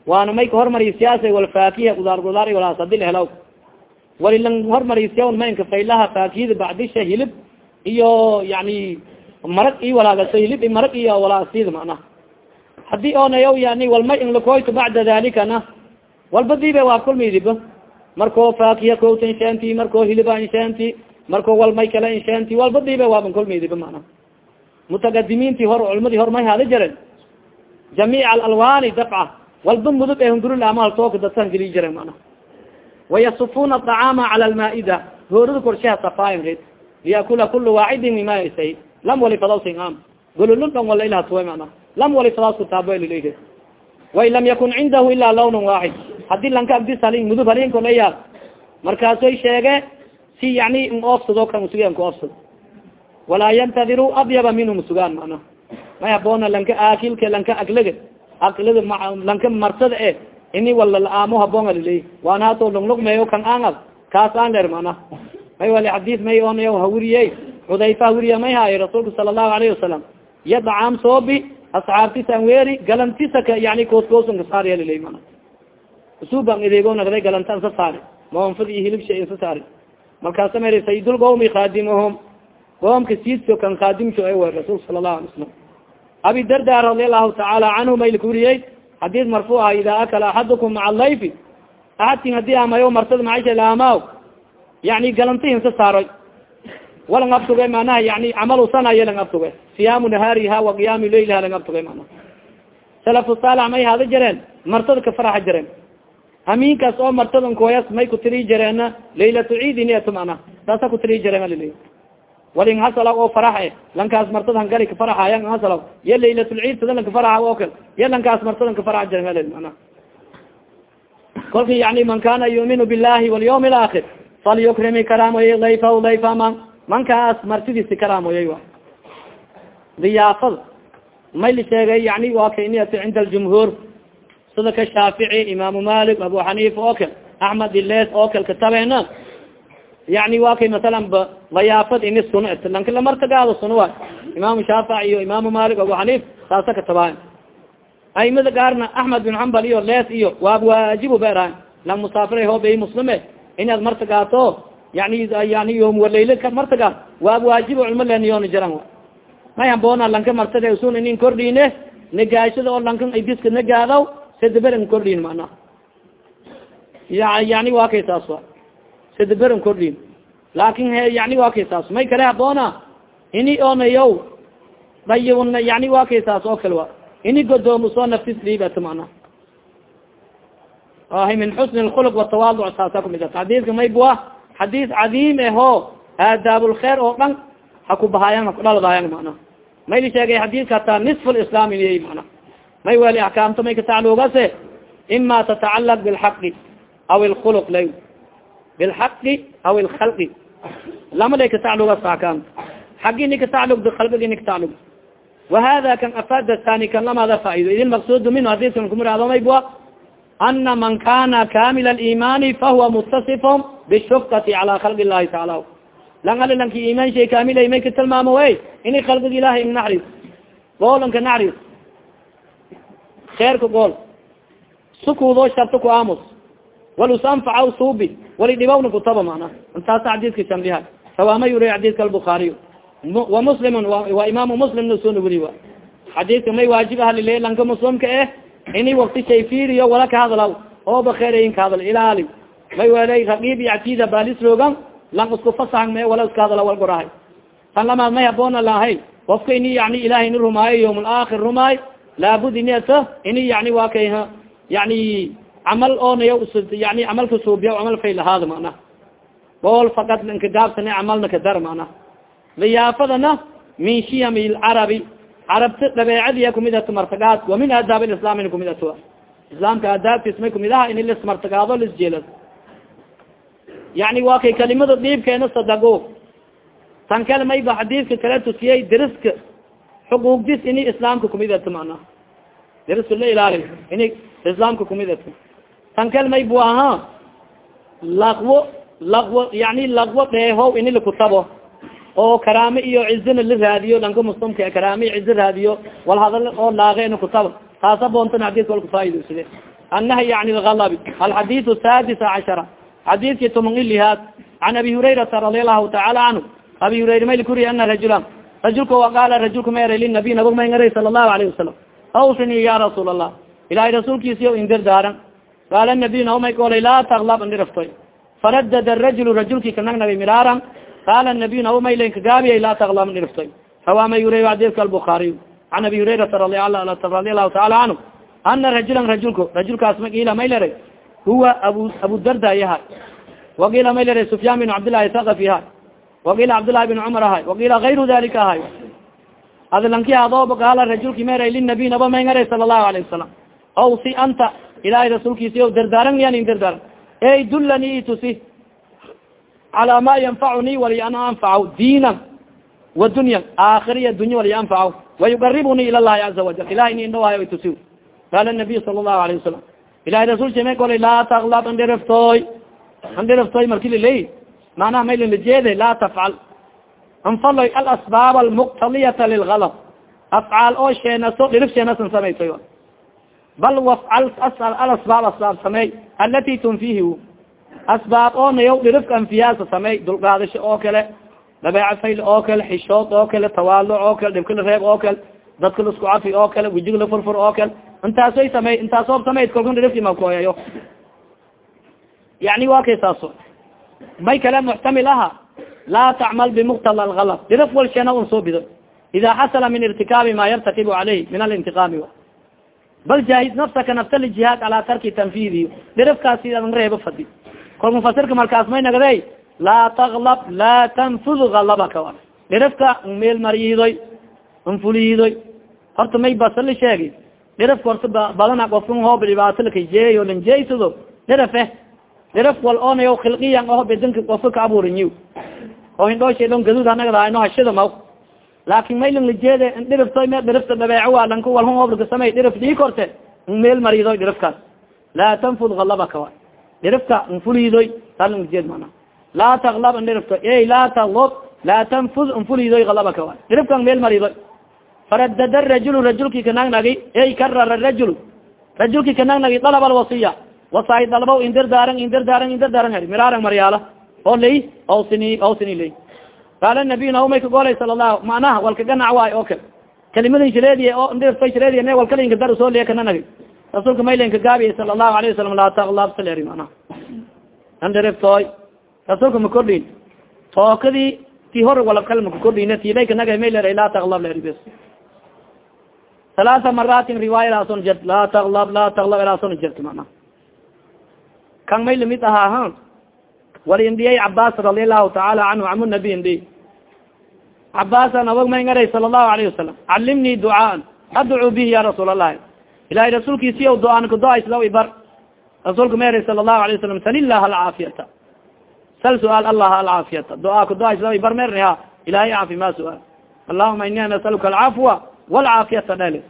waana may kahormariy siyaasa wal faakiha gudaar gudaar walaas haddii lahelaw wali lang hormariy siya ma inka faylaha faakihida bacdisha hilib iyo yani marag i walaagasayilib i marag iyo walaasid macnaha haddii oonayaw yani walma inlakoyto bacda dalikana walba dibe waa kulmidiba markoo faakiya kowta inshaanti markoo hiliba inshaanti markoo walmay kale inshaanti walba dibe waaban kulmidiba macnaha mutaqadimiinti hor culmadii hor hada jaren jamiic alalwani dafca walba mudub e hunguril amal tooka dadkan geli jaren mana wayasufuna aطacaama cala lmaa'ida hoorada korshaha safaayan red liyakula kula waacidin mima say lam wali fadaw sin am gololun dhan wala ilaa tuwa mana lam wali fadaw kutaabelileyre wain lam yakun cindahu ila lawnun waaxid haddii lanka agdis halin mudub halinkonayaal markaasoy sheege si yani n oofsado kan sugen ka oofsado walaa yantadiru abyaba minhum sugaan mana may haboona lanka aakilka lanka aglaga aklada lanka marsada e ini wala laamo haboon aliley waan hato lunglugmeyo kan aanad kaas aan ler may wali xadiis may on hawuriye xudayfa hawuriya may haayo rasuulka sala alayhi wasalam iya dacaam soobi asxaabtisan weeri galantisaka yani koosgoosan kasaari aliley mana. Usuban ideego nagday galanta insa saari. Maonfad iyo hilibsha insa saari. Markaasa mari sayidul qawmi khaadimuhum. Qoomka siidso kan khaadimsho ay way rasuulka sala allahu alay abi darda radi allahu tacaala canhu maylik weriyey xadiis marfuuca ida akala axadukum maca layfi axadkin haddii amayo marsada maisha laamaw yani galantihinsa saaroy. Walang abtuge manaha yani camal sanayo lang abtuge siyaamu nahaariha wa qiyaami leyliha lang abtuge mana salafu saalax may hada jareen martada ka faraxa jareen hamiinkaas oo martadan koyas may kutiri jareena laylatu ciidiniato mana saasa kutiri jareen walin hasala oo farax e lankaas martada hangali kafaraxayan hasala ya laylatulciid sada lanka faraxa oo kal ya lankaas martadan kafarax jaren mana kolka yani man kana yuminu billahi walyawm alaakhir falyukrimi karaamoyey layfa layfa man mankaas martidiisi karaamoyey wa. Diyaafada may la sheegay yani waa kainiyat cinda aljumhuur sida ka shaafici imaamu malik abu xaniifa oo kal axmed iles oo kal katabeena yani wa kay masalan dayaafad ini suno et lanka lamartagaado suno wa imaamu shaafic iyo imaamu malik abu xaniif saasa katabaayo aimada gaarna axmed bin xambal iyo les iyo waab waajibu beerahan lang musaafir hoobey muslime inaad martagaato yani yani yom walayle ka martagaa waab waajibo culmo leniyoona jiran may hamboona lanka martada usun inin kordhiine nagaashada oo lanka idiska nagaadaw sadaberan kordhin mana ya yani waa kay saas wa sadaberan kordhin laakin yani waa kay saas may kale haboona? Ini onayow dayna yani waa kay saas oo kale wa ini godoomo soo naftis dhiibata mana ahi min xusni lkhulq watawaaduc saasa kumid xadiiska maybua xadiis cadiim eho aadaabulkheer oo dhan ha ku bahaayan ha ku dhaladahayan mana may li sheegay xadiiska hataa nisf lislaam iniy mana may wali axkaamto may kataclugase ima tatacalaq bilxaqi aw ilkhuluq lay bilxaqi aw ilkhalqi lamaday katacluga saakan xaggi ni kataclugda kalbigi ni kataclug wahada kan afada tani kan lamada faaido idin maqsudu min hadiiskan kumurado maybua ana man kana kamila alimaani fahuwa mutasifum bishufqati cala khalqi llahi tacaala lang ali lanki iman shay kaamilay may ka tilmaamo wey ini khalqigi ilahay ing naxris goolanka naxris kheerka gool sukuudo sharta ku aamus walusanfacaw suubi wali dhibawna kutaba mana? Intaasa xadiiska shamliha sawaama yuri xadiiska albukaariy wa muslim wa imaamu muslim nasuna weli wa. Xadiiska may waajib ah lile lanka muslimka eh? Ini wakti shay fiiriyo wala ka hadlaw oo bakheerayin ka hadal. Ilaali may welay raqiib iyo atida balisrogan lang isku fasahan me wala iska hadla wal gorahay tan lamaad may haboona lahay qofka ini yani ilahay ni rumaayo yawm alaakhir rumaay laabud iniata ini yani waa kay yani camal oonaya yani camalka suubiya camal fay lahaada mana bool fakad nka gaabsane camalna kadar mana liyaafadana min shiyam lcarabi carabta dabeecadiya kumid ato martagaad wa min aadaab lislaamina kumid ato islaamka aadaabtis may kumid aha in lismartagaado lisjeelad yani waa kay kalimada dhiibkeena sadago tan kale mayba xadiiska kala tusiyey deriska xuquuqdis ini islaamka kumid ato mana deriska la ilaali ini islaamka kumid ato tan kale maybu aha laqwo laqwo yani laqwo dheeho ini lakutabo oo karaame iyo cizina la raadiyo lanka muslimka karaame iyo cizi raadiyo wal hadal oo laaqena kutaba taasa boontan xadiiska wal kufaaidaysade annahy yani lgalabi alxadiiu sadisa cashara xadiiskii toman ilihaad can abi hurayrata radi allahu taala canhu abi hurayra mayli kuriy ana rajula rajulka qaala rajulka ma eray linabiy nabag may ngaray sala allahu alayhi wasalam awsini ya rasuul allah ilahay rasuulkiisiyo indirdaaran qaala nabiy naomay golay laa taklab ndiraftoy faradada rajul rajulki kanagnagay miraaran qaala nabiy naomay len kagaabiya laa taklab ndiraftoy rawa ma hurayra xadiska albukaariy can abi hurayrata radi allahu taala canhu ana rajulan rajulku rajulkaas maila may leray huwa abu abudarda yahay waqiila may leray sufyaan bin cabdillahi thaqafi yahay waqiila cabdillahi bin cumar ahay waqiila gayru dalika ahay adlanki adooba gaala rajulki meray linabiy naba may ngaray sala allahu alayhi wasalam aw si anta ilahay rasuulkiisi o dardaaran miyan dardaaran ey dullani itusi calaa ma yanfacuni wali an anfacaw diinan wa dunyan aakhiriya dunya wali anfacaw wayugaribuni ila llahi caza wajal ilahay ni indhawahay tusi qaala nabiy sala allahu alayhi wasalam ilahay rasulki may golay laa taklab andhiraftoy andhiraftoy marki liley macnaha maylalajeede laa tafcal anfaloy alasbaab almuqtaliyata lilgalab afcaal oo sheenaso dhirif sheenasan samaysoy bal wafcal alasbaab asbaab sameey alati tunfihi asbaab oo nayaw dhirifka anfiyaasa sameey dulqaadasho oo kale dabeeca fayl oo kale xishood oo kale tawaalo oo kale dhibka la reeb oo kale dadka lasku cafi oo kale wijiga la furfur oo kale intaasoy samey intaasoo samayd kalkun dhirifki makoyayo yani wa kay saaso may kale muxtamil aha laa tacmal bimuktala algalab dhirif wal sheena un soo bido ida xasala min irtikaabi ma yartakibu caleyh min alintiqaami bal jaahiz nafsaka nafta lijihaad calaa tarki tanfidi dhirifkaasi an reebo fadi kol mufasirka markaas may nagday laa taklab laa tanfud galabaka a dhirifka meel mariidoy nfuliidoy horta may basali sheegi dhirifka horta badana qofkan hoob dhibaato lakajeeyo lanjeysado dhirife dhirif wal onayo khilqiyan oho bedanka qofka ka abuurinyi oo hindhoosheedon gaduud hanagadaano hashida maw laakin maylan lajeede dhiriftoy me dhirifta dhabeeco waa lanka walhun hooblaka samey dhirif dhii korte meel mariidoy dhirifkaas. Laa tanfud galabaka wa. Dhirifka nfuliidoy saalan lajeed mana laa taklab dhirifto ey laa taklab laa tanfud nfuliidoy galabaka wa. Dhirifkan meel mariidoy. Faradada rajul rajulki kanagnagi ey karara rajul rajulki kanagnagi dalab alwasiya. Wasaay dalbaw indirdaaran indirdaaran indirdaaran heri miraaran maryaala. Oo lay awsini awsini lay qaala nabiy naumay kagolay sala allahu macnaha walka ganac waay oo kale kelimadan shileediy oo ndirfay shileediy ne walkalinka dar soo liya kananagi rasuulka maylanka gaabiya sala allahu alayhi wasalam laa taklab saleri manaha andiriftoy rasuulka ma kordhin tookadii ti hor walakal maka kordhin tibay kanaga may ler laa taklab leri bes halaaa maraatin riwaayadaason jert laa taklab laa taklab elaason jert mana kan may la mid ahaa ha wali indiyay cabaas radi allahu tacaala canhu camu nabi indi cabaasa nabag may ngaray sala allahu alayhi wasalam calimnii ducaan adcuu bihi ya rasuul allahi ilahay rasuulkiisiy duaan kudo isla ibar. Rasuulka ma eray sala allahu alayh wasalam sal ilah alcaafiyata sal suaal allah alcaafiyata duaa kudo isla ibar merni ha ilahay caafi ma suaal allahuma ini nasaluka alcafwa walcaafiyata dheli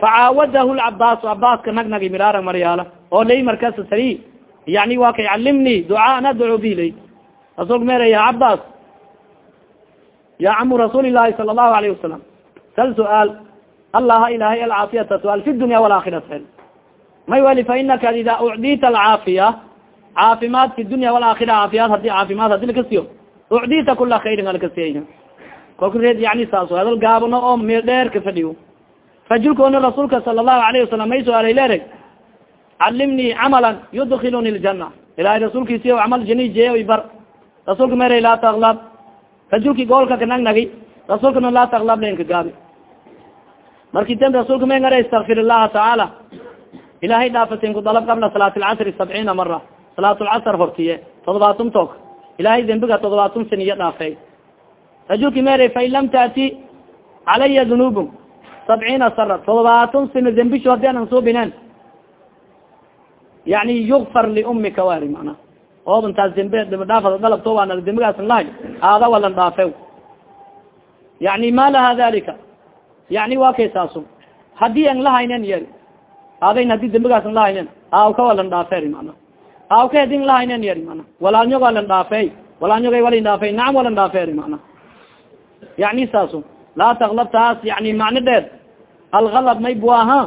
facaawadahu lcabaasu cabaaska nagnagi miraaran maryaala oo lay markas sali yani wa kay calimnii ducaan adcu bi lay. Rasulka mer ya cabaas ya camu rasuuli lahi sala allahu alayhi wasalam sal suaal allaha ilahay alcaafiyata suaal fi dunya walaakirati may wali fa inaka ida ucdita alcaafiya caafimaad fi dunya walaakira caafiyaad hadi caafimaad hadi lakasiyo ucdita kula khayrin alakasiya kolka reed yani saas hadal gaabano oo meel dheer ka fadhiyo. Rajulkoona rasuulka sala allahu alayhi wasalam may suaalay leereg calimnii camalan yudkiluni ljana ilahay rasuulkiisi camal jani jeey bar. Rasuulka mere laa taklab rajulki goolka kanagnagi rasuulkana laa taklab lenka gaabi. Marki den rasuulka may ngara istakfir illaha tacaala ilahay dhaafatin ku dalab qabla salaat lcasri sabciina mara salaat lcasr hortiye todobaatum toog. Ilahay dembiga todobaatum saniya dhaafey rajulki mere fain lam taati calaya dunubum sabciina sara todobaatum sino dembisho haddii anan suubinen yani yukfar liumika wari mana oob intaas dembe dhaafada dalabto waana dembigaasan lahay aada walan dhaafe yani ma laha dalika yani wa kay saaso haddii an lahaynen yeri adayn haddii dembigaasan lahaynen aawka walan dhaaferi mana aawka hadin lahaynen yeri mana walaalnyog walan dhaafey walaalnyogay walin dhaafey nacam walan dhaaferi mana yani saaso laa taklab taas yani macno dheer. Algalab may buaha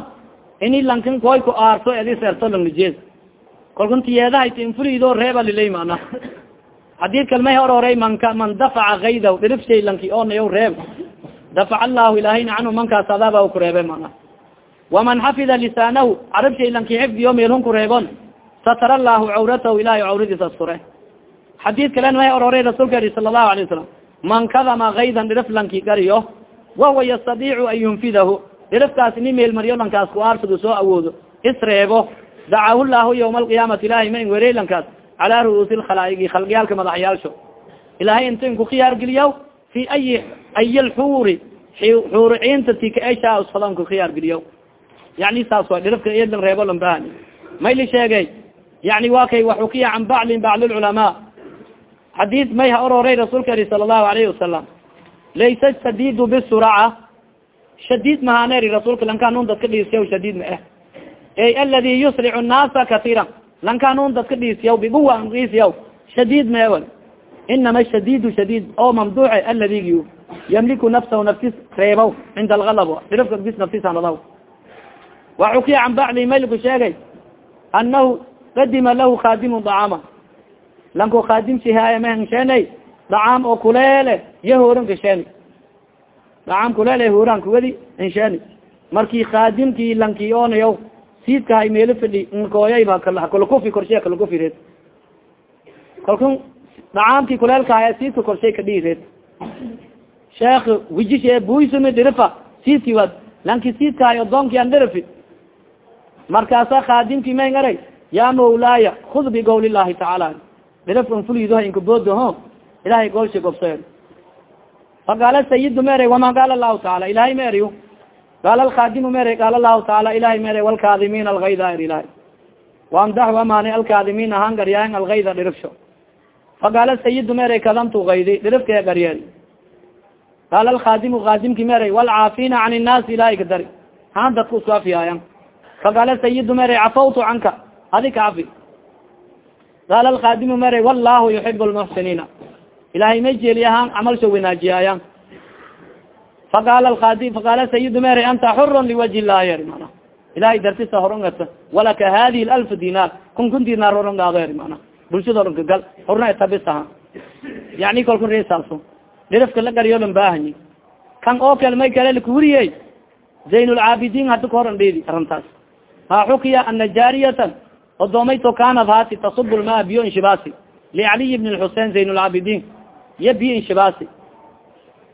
ini lankan koy ku aarto edi seerto langnijeed kolkan tiyeedahayt infurido reeba lilay mana xadiid kalmay hororay manka man dafaca kaydaw dhirif shay lanki oonayo reeb. Dafaca allahu ilahayna canhu mankaas adaaba ku reebe mana waman xafida lisaanahu carab shay lanki xifdiyo meelhun ku reebon satara allahu cawratahu ilahay cawradiisa asture xadiid kalen may ororay rasuulka eri sala allahu alay wasalam man kadama kaydan dhirif lanki gariyo wahuwa yastadiicu an yunfidahu. Dhirifkaas ini meelmaryo lankaas ku aarsadu soo awoodo isreebo dacahu llahu yawma alqiyaamati ilahay ma in werey lankaas calaa ru'uusi lkhalaaigi khalqiyaalka madaxyaalsho ilahay inta inku khiyaar geliya fi ayi ay lxuuri xuuriciinta tikaesha usfadan ku khiyaar geliya yani saas way dhirifka eedlan reebo lambahani mayli sheegay yani wa kay waxukiya can baclin bacd lculamaa xadiid may ha ororay rasuulka eri sala allahu alayhi wasalam laysa shadiidu bisuraca shadiid mahaneeri rasuulka lankanun dadka ey aladi yusricu nnaasa katiira lankanun dadka dhiisiya biguwa dhiisiya shadiid ma ewan inama shadiidu shadiid oo mamduuce aladigi yamliku nafsahu naftis reebaw cinda algalab dhirifka bis naftisanadaw waxukiya can bacli maylku sheegay anahu qadima lahu khadimu dacaama lanku khadim sihaaya mahansheeney dacaam oo kuleele iyo hooran kasheeni dacaam kuleele hooran kuwadi insheeni marki khadimkii lanki oonayo siidkahay meelo fadhi nkooyayba kalakufi korshe kalakufi reed. Kalku dacaamki kuleelkahaya siidka korshay kadhii reed. Sheekh wijishe buysumi dhirifa siidki wad lanki siidkahay odoonki an dhirifi markaasa khadimki may ngaray ya mawlaaya kud bigowl llahi tacaala dhirifkan fulidoha inkaboodoho ilahay goolsha gobso faqaala sayidu mere wama qaala lahu taala ilahay ma eriyo qaala alkhadimu mere qaala lahu taala ilahay mere walkaadimiin algayda ilahay waamdaxu amaani alkaadimiin ahaan garyaayan algayda dhirifsho faqaala sayidu mere kadamtu gaydi dhirifka garyeel qaala alkhadimu khadimki mere walcaafina can innaasi ilahay ka dari haan dadka uskafiyaayan faqaala sayidu mere cafawtu canka adi ka cafi qaala alkhadimu mere wallahu yuxib lmuxsiniina ilahay may jeeli ahaan camalsha wanaajiyaaya faqaala faqaala sayidu mere anta xurun liwaji illahi eri mana ilahay dartisa horongata walaka hadihi alf dinaar kun kun dinaar horongaado eri mana bulshada oranka gal horna etabisaha yani kalkun resaaso dhirafka la gariyo lan baahanyi kan oo kale may kale lakuhuriyey zayn lcaabidiin hadi ka horan dhedi arintaas ha xukiya ana jaariyatan odoomayto kanad haati tasub lmaa biyo inshibaasi licaliy bn xusein zayn lcaabidiin iyo biyo inshibaasi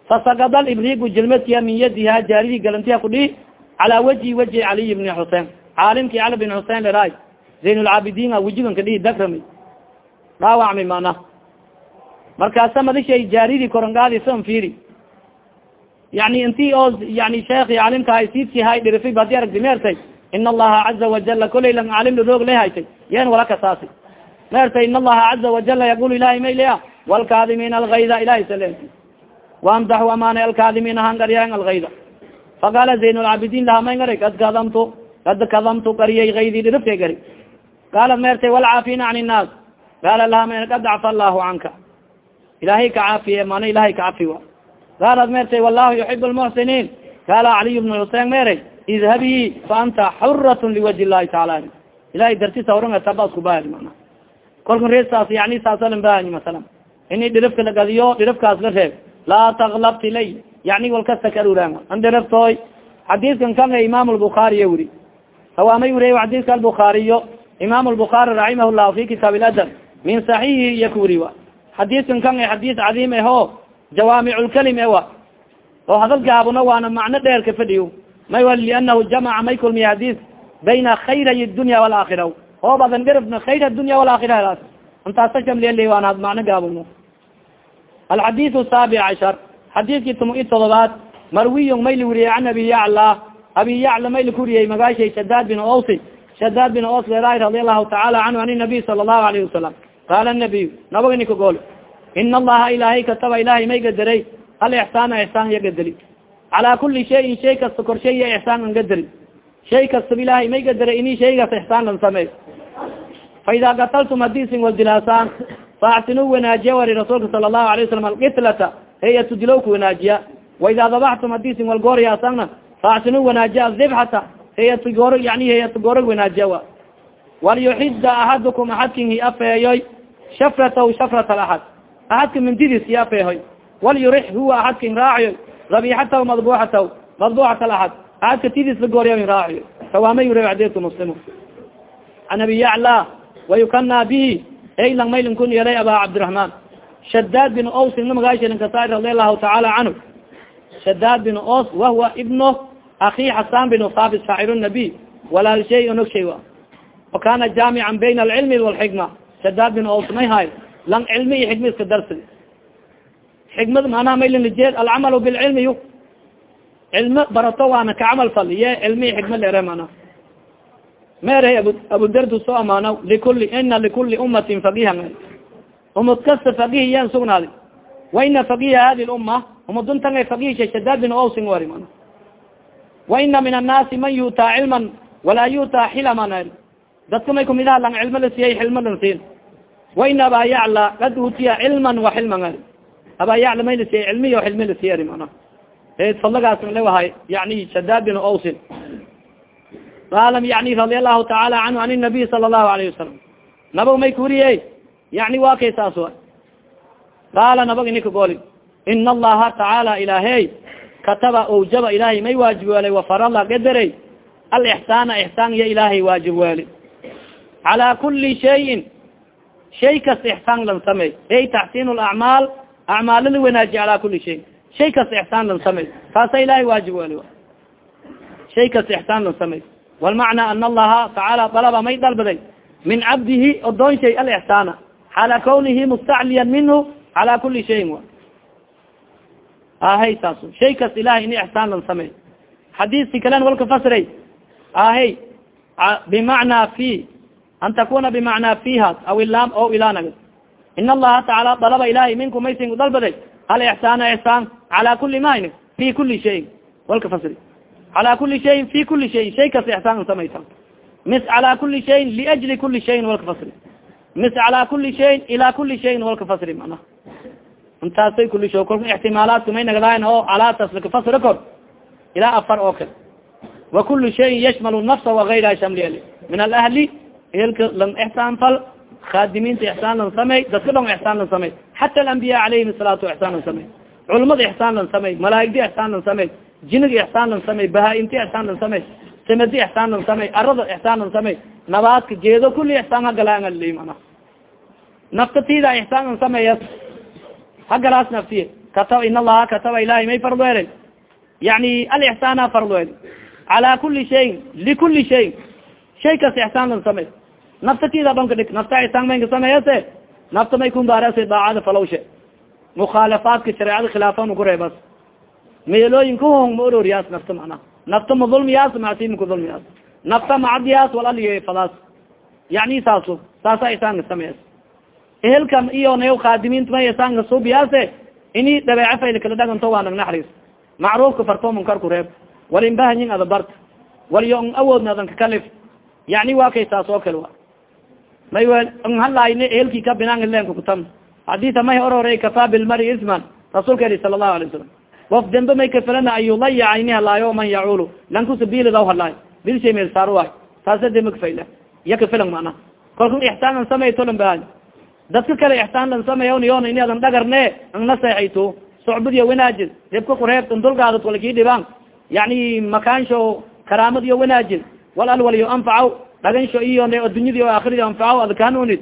fasakada librigu jilmadkiya min yadiha jaaridi galantiha kudhihi calaa wajhi wajhi caliy bni xusein caalimki cali bin xusein leraay zayn lcaabidiin a wejigan kadhihi dagrami dhaawacmi mana markaasa madishay jaaridi korangaadi san firi. Yani inti oo yani sheekhi caalimkahay siidki hay dhirifi badi aragti meertay in allaha caza wajala kolay lang caalim la haytay yen wala kasaasi meertay in allaha caza wajala yaqul ilahay maylea walkaadimiin algayda ilahay sale waamdaxu amaanay alkaadimiin ahaan garyahan algayda faqaala zayn lcaabidiin laha may garay kad kadamtu kad kadamtu gariyay gaydi dhirifkay gari qaalat meertay walcaafina can innaas qaala laha ma kad cafa allahu canka ilahay ka caafiye mana ilahay ka cafi wa qaalat meertay wallahu yuxib lmuxsiniin qaala caliy bnu xusein meeray idhabii fa anta xurat liwaji llahi taala ilahay dartisa horangatabas kubahad mana kolkan reesaas yani saasalan bahani masalan ini dhirifka lagadiyo dhirifkaas laa taklab tilay yani walkasta karuraan an dhiriftoy xadiiskan kan imaam lbukaariy wuri. Hawaamay wuriy xadiiska albukaariyo imaam lbukaari raximah llah fi kitaab ladab min saxiihi iya ku wuri wa. Xadiiskan kan xadiis cadiim eho jawaamiculkalim ewa oo hadal gaabuna waana macno dheer ka fadhiyo. May lianahu jamaca may kulmiya hadis bayna khayray dunya walaakira oo badan garibna khayr adunya walaakira helaas intaasa shamliyali waana macno gaabno alxadiis saabic cashar xadiiskii tuma i todobaad marwiyon may la weriyey can abi yacla abi yacla may lakuriyey magaashay shadaad bin osi shadaad bin os leeraay radi allahu tacaala canhu an nabiy sala allahu alayhi wasalam qaala nabiy nabagani kagool in allaha ilaahay kataba ilahay may gadaray al ixsaana ixsaan iya gadeli calaa kuli shayin shay kasta korshay iya ixsaan an gadari shay kastaba ilaahay may gadaray ini shaygaas ixsaan sameey fa idaa qataltum hadiisin waldilaasaan faaxsinu wanaajiya wari rasuulka sala allahu alay wasalam alkitlata hayatu dilowka wanaajiya waidaa dabaxtum hadiisin walgooryaasana faaxsinu wanaajiya adibxata hayatu goor yani hayatu goorag wanaajiya wa walyuxida axadukum axadkin hi afeeyoy shafrataw shafrat alaxad ahadka mindidiis yaafeehoy wal yurix huwa ahadka in raaciyo rabixataw madbuxataw madbuxat alaxad ahadka tidis la goorya raaciyo kawaama yure adeedka muslim an abi yacla wayukana bihi ay lang maylin kun yeelay aba cabdiraحman shadaad bin os ina magaashilinkasaar radi allahu tacaala canhu shadaad bin os wahuwa ibno aki xasan bin saabit shaacir nabiy walaal shay onog shay a wakana jaamican bayna alcilmi walxikma shadaad bin os may hay lang cilmi iyo xikma iska darsad xikmad manaha maylinjeed alcamalu bilcilmi yu. Cilmo barato waana ka camal fal. Iye cilmi iyo xikma leere mana abu abudardu soo amaano likuli ina likuli umatin faqihan umad kasta fakih yan sugnaadi wa ina fakiha hadi lumma umaduntan fakihsha shadaad bin osin wari mana wa ina min annaasi man yutaa cilman walaa yutaa xilaman dadka may kumidaha lang cilmo la siiyay xilmo lan siin wa ina aba yacla kad utiya cilman wa xilman ari aba yacla may la siiyay cilmiyo xilmi la siiyari mana fadlagaas lewahay yani shadaad bin osin qaala yani radia allahu tacaala canhu an nabiy sala allahu alayhi wasalam nabag may kuriye yani wa kay saas wa qaala nabag inika gooli ina allaha tacaala ilaahey kataba owjaba ilahay may waajib weelay wafarala gadarey alixsaana ixsaan iyo ilaahay waajib weeli cala kuli shayin shay kas ixsaan lan samey ey taxsiin lacmaal acmaalo la wanaajiy cala kuli shay shay kas ixsaan lan samey taasa ilahay waajib weeli shay kas ixsaan lan samey walmacna ana allaha tacaala dalaba may dalbaday min cabdihi odoon shay alixsaana xaala kawnihi mustacliyan minhu cala kuli shayin wa ahay saas shay kas ilahay ini ixsaan lan samey xadiiski kalen walka fasray ahay bimacnaa fi an takuna bimacnaa fiha aw ilam o ilanag in allaha tacaala dalaba ilahay minkum maysin dalbaday hal ixsaana ixsaan cala kuli mayn fi kuli shayin walka fasri cala kuli shayin fi kuli shayin shay kas ixsaan samaysa mis cala kuli shayin liajli kuli shayin walka fasri mis cala kuli shayin ila kuli shayin walka fasri mana intaasay kuli sho kolka ixtimaalaadka may nagdayn oo calaatas lakafasri kor ilaa afar oo kale wa kulu shayin yashmal nafsa wagayraha shamliyali min alahli ehelka lan ixsaan fal khaadimiinta ixsaan lan samey dadka dhong ixsaan lan samey xata alambiya calayhim salaatu ixsaan lan samey culamada ixsaan lan samey malaa'igdi ixsaan lan samey jiniga ixsaan lan samey bahaa-imti ixsaan lan samey samadi ixsaan lan samey arada ixsaan lan samey nabaadka jeedo kuli ixsaan hagalaangali mana nafta tida ixsaan lan sameeyas hagalaas naftiye. Kataba in allaha kataba ilahay may fardweelay yani alixsaana fardweel cala kuli shayin likuli shayin. Shay kas ixsaan lan samey nafta dhig nafta ixsaan maynka sameeyase nafta may kumbaarase daacada falowshe mukhaalafaadka shareecada khilaafan kureebas meelooyin kuhong ma ororiyaas nafta mana nafta ma dulmiyaas macsi maku dulmiyaas nafta macadiyaas wal aliyo fadaas yani saaso saasa isaanka sameeyas ehelka iyo na khaadimiinta may isaanka suubiyaase ini dhabeece fayl kala dhaganto waa nag naxriis macruufka farto munkar ku reeb walinbahanyin ada waliyo n awoodna adan kakalif yani waa kay saas oo kale wa may hallayne ehelki ka binaan lenka kutam hadisa may orore kafaa bilmari isman. Rasuulka eli sala allahu alay wasalam of dembe may kafilana an yulayaca ini halaayo man yaculu lankusa bilidaw halaay bilshay meel saar waay taasa dembe kafayla iya kafilan mana. Kolka ixsaan an samey tolan dadka kale ixsaan lan sameeyon yon ini adan dhagarne an naseexayto socbadiyo wanaajid dibka kureebtan dulgaadad wala kii dhibaan yani makaansho karaamadiyo wanaajid wal al waliyo anfacaw dhagansho iyo addunyadi o aakhiradi anfacaw ad kahanunid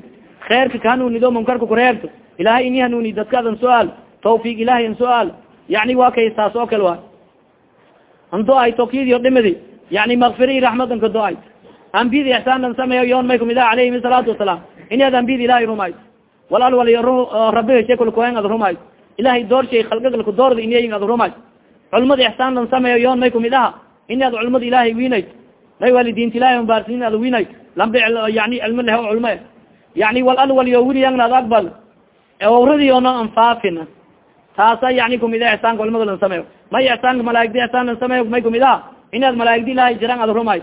kheerka kahanunid o munkarka kureebto ilahay ini hanuni. Dadka adan su'aal tawfiiq ilahay an su'aal yani waa kay saas oo kale wa an do-ay tokiyadiyo dhimidi. Yani makfiri raxmad an ka do-ay ambiyada ixsaan lan sameeyo ah salaatu wasalaam. Ini ad ambiyada ilahay rumayd. Wal al waliyo rabi heshe kulkoen ad rumayd. Ilahay door shay khalgagalku doorda inyayin ad rumay culmada ixsaan lan sameeyo yon may kumid aha. Ini ad culmada ilahay winayt may walidiinta ilahay ambaarsin ad winayt lambe yani cilmo leh o culme yani wal al waliyo wiliyangna ad aqbal. Awradiyono anfaafin taasa yani kumid a ixsaanka culmada lan sameeyo. May ixsaanka malaaigdi ixsaan lan sameeyo may kumid aha ini ad malaaigdi ilahay jiraan ad rumay.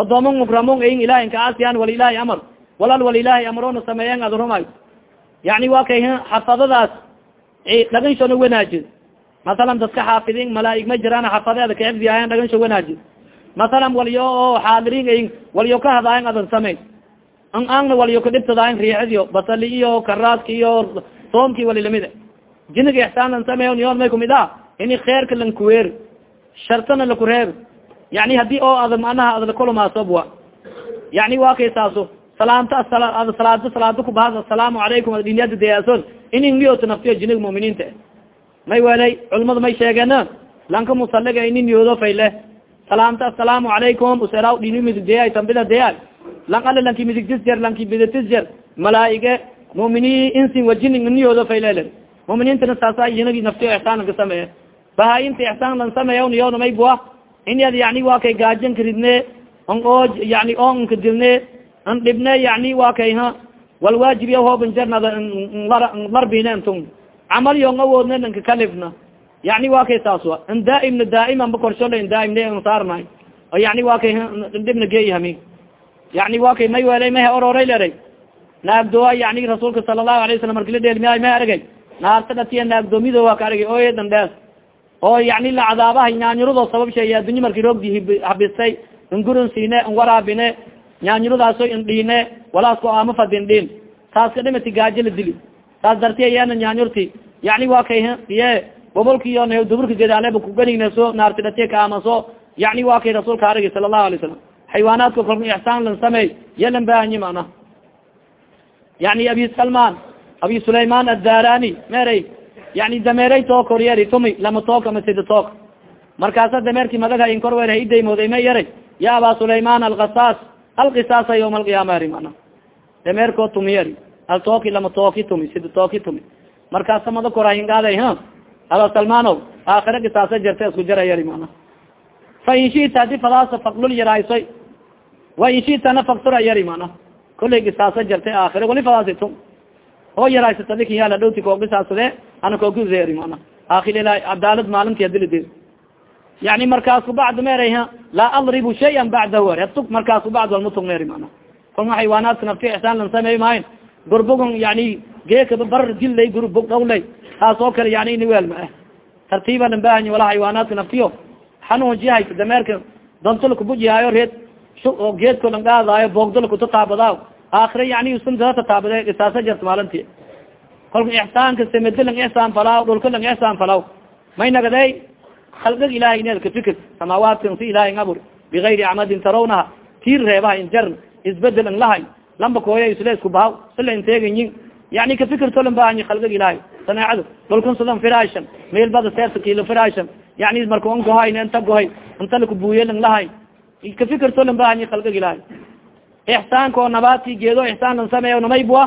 Odoomo mukramon ayin ilahay nkaasiyan wal ilahay amar. Wal al wal ilahay amrona sameeyan ad rumay. Yani waa kay xafadadaas dhaganshoona wanaajid. Masalan dadka xaafidin malaaig ma jiraan xafadeeda kaxifdiyaayan dhagansho wanaajid. Masalan waliyo oo xaadirin ayin waliyo ka hadaayan adan sameyn. An aangna waliyo kadhibtadaayan riixadiyo basali iyo karaadka iyo soomkii wali la mid jiniga ixsaan lan sameeyo niyoon may kumid ah ini kheerka lan kuweer shartana lakureeb yani haddii oo ad manaha ad lakulumaasobwa yani waa kay saaso. Salaamta ad salaado salaado kubahas asalaamu calaykum ad dhinyada dayaason inin niyooto naftiyo jiniga muminiinta may welay culamadu may sheegeen lanka musaliga ini niyoodo fayle salaamta asalaamu calaykum usera dhini midigdeya tambida deya lang ala lanki midigtis jer lanki bidatis jer malaaige mumini insin wajinin niyoodo faylel muminiintana saasa jinagi naftiyo ixsaan ka sameeye bahaa-imta ixsaan lan sameeya niyona may bua in ad yani waa kay gaajan karidne on oo yani o nka dilne an dhibne yani waa kay ha walwaajib ya hooban jarnada larbine ntun camal yong awoodne nanka kalifna. Yani waa kay saas wa n daaimna daaiman ba korshole n daaimne n saarnay o yani waa kay dhibna geeyhami yani waa kay may welay mahe ororay leray naagdoa yani rasuulka sala allahu alay wasalam marki la dheelmiya may aragay naarta dhatiya naagdoomido waa ka aragay oye dandhees oo yani la cadaabaha nyaanyurado sabab sheey addunya marki roogdi habistay ngurun siine n waraabine nyaanyuradaaso indhiine walaasko ama fadin dhiin taas ka dhimati gaajo la dili taas darti yeena nyaanyurti. Yani waa kay ye gobolkiyo duburka gadaaleba kuganigneso naarti dhatiya kaamaso yani waa kay rasuulka aragi sala allahu alay salam xaywaanaadka kolka ixsaan lan sameey yalan bahanyi mana yani abi salman abi sulayman addarani meray yani dameeray too koryeri tumi lama took ama sida took. Markaasa dameerki madaga in kor wer idaymooday ma yaray ya aba sulayman alkasas alkisaasa yawma alqiyaama eri mana dameerkoo tumi yari al tooki lama tooki tumi sida tooki tumi. Markaasa mada korahingaaday ha aba salmano aakhira kisaasa jarta isku jara yari mana fa in shita hadi fadaasa faklul yaraysoy wa in shitana faktura yari mana kulay kisaasa jartay aakhira wali oo yaraaysatadikiyala dhowti koogisaasade ana kooguzeri mana aakilila cadaalad maalinti adilide yani markaas kubacd merayha laa adribu shayan bacdahu hatug markaas kubacd walmatug meri mana kolma xaywaanaadka nafti ixsaan lan samey maayn gurbugun yani geekaba bar dillay gurbug dhawlay taas oo kale yani niweel ma ah tartiiba lan bahanyi wala xaywaanaadka naftiyo xanuunjihay dameerka dontolakubujihaayo reed oo geedko lan gaadaayo boogdolakutataabadaaw aakira yani usan tataabade isaasa jarta maalinti kolka ixsaanka samedi lang ixsaan falaw dhulka lang ixsaan falaw may nagaday halgag ilahay ined kafikir samaawaatkan si ilahay abur bigayri acmadin tarawnaha tiir reebaha injarn isbeddel ang lahay lamba kooya isla isku bahaw sila inteegayin yani kafikirto lan bahanyi halgag ilahay saneecadu dhulkan sudan firaashan meelbada seerta kilo firaashan yani marka an gohay inta gohay inta lakubuuye lang lahay kafikirto lan bahanyi halgag ilahay ixsaanka oo nabaadki geedo ixsaan lan sameeyo namaybua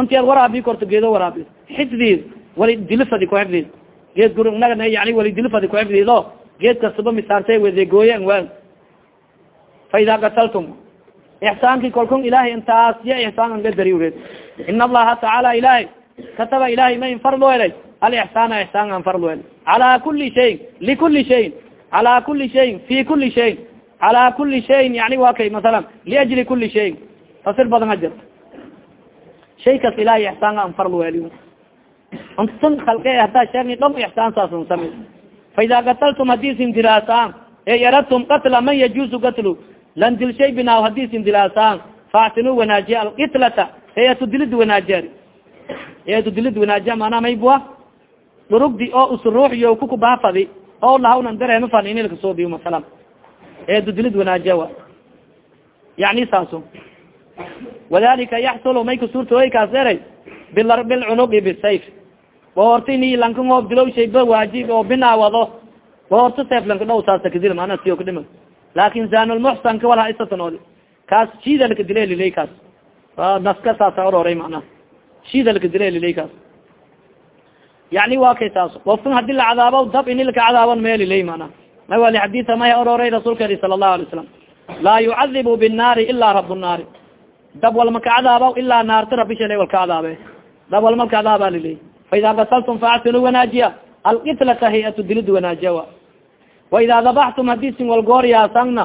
inti ad waraabi korto geedo waraabi xifdiid wali dilifadi ku xifdiid geed gurnaga yani wali ku xifdiido geed kastaba misaartay wedegooye wa fa idaa qataltum ixsaanki kolkun ilahay intaas ya ixsaan an gadari ureed in allaha tacaala ilahay kataba ilahay ma in farlo elay alixsaana ixsaan an farlo el cala kuli shayin likuli shayin cala kuli shayin fi kuli shayin cala kuli shayin yani wa kay masalan liajli kuli shayin fasir badan a jirta shay kas ilahay ixsaan an farlo eli unsan halke hataa sheegni dhom ixsaan saasan sami fa ida qataltum haddii sin diraasaan e yaradtum qatla man yajuzu qatlu lan dil shay binaaw haddii sin dilaasaan faactinu wanaajiya alkitlata eeatu dilid wanaajiya eeatu dilid wanaajiya maanaa maybua durugdi oo us ruux yo kukubaafadi oo lahawnan dareema fan inilka soo biyo masalan eedu dilid wanaajiya wa? Yani saaso wadalika yaxsulu may kasuurtooy kaas eray? Bilarbi lcunuqi bisayf. Boorti ni lankan oo dilow shayba waajib oo binaawado boorto seef lanka dhow saasa kadil maana siyo kadhima laakin zanulmuxsanka wal haisatanoodi kaas shida laka kaas. Naska saasa ororay mana shida laka kaas. Yani waa kay saas. Wafkan haddii la cadaabo dab ini cadaaban meelilay mana may wali xadiisa may ororay rasuulka eri sala allahu alay salam laa yucadibu binnaari ila rab nnaari dab walma ka cadaaba ilaa naarta rabi shala wal ka cadaabe dab walma ka cadaaba lilay fa ida gasaltum faactinu wanaajiya alkitlata hay'atu dilid wanaajiya wa wa ida dabaxtum haddii sin wal gooryaasangna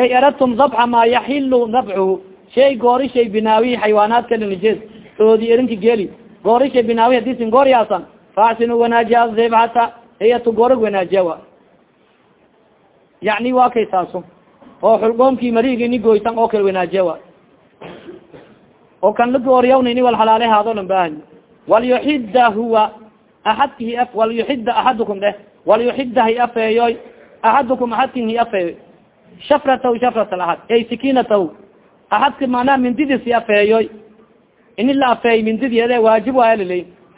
ey eradtum dabxa maa yaxilu dabcuhu shay goori shay binaawi xaywaanaadka linijeed oodi erinka geli goori shay binaawi haddii sin gooryaasan faactinu wanaajiya zebhata hay'atu goorag wanaajiya wa yani waa kay saaso oo xulgoomkii marigi ni goytan oo kale wanaajiya wa oo kan la gooryawn ini wal halaale haado lan baahany walyuxida huwa aadka hi walyuxida axadukum dheh. Walyuxida hi afeeyoy. Axadukum axadkin hi afeeyoy. Shafrataw shafrat laad ay sikinataw axadka manaa mindidis hi afeeyoy. Ini la afeey mindidiyade waajib waaya lilay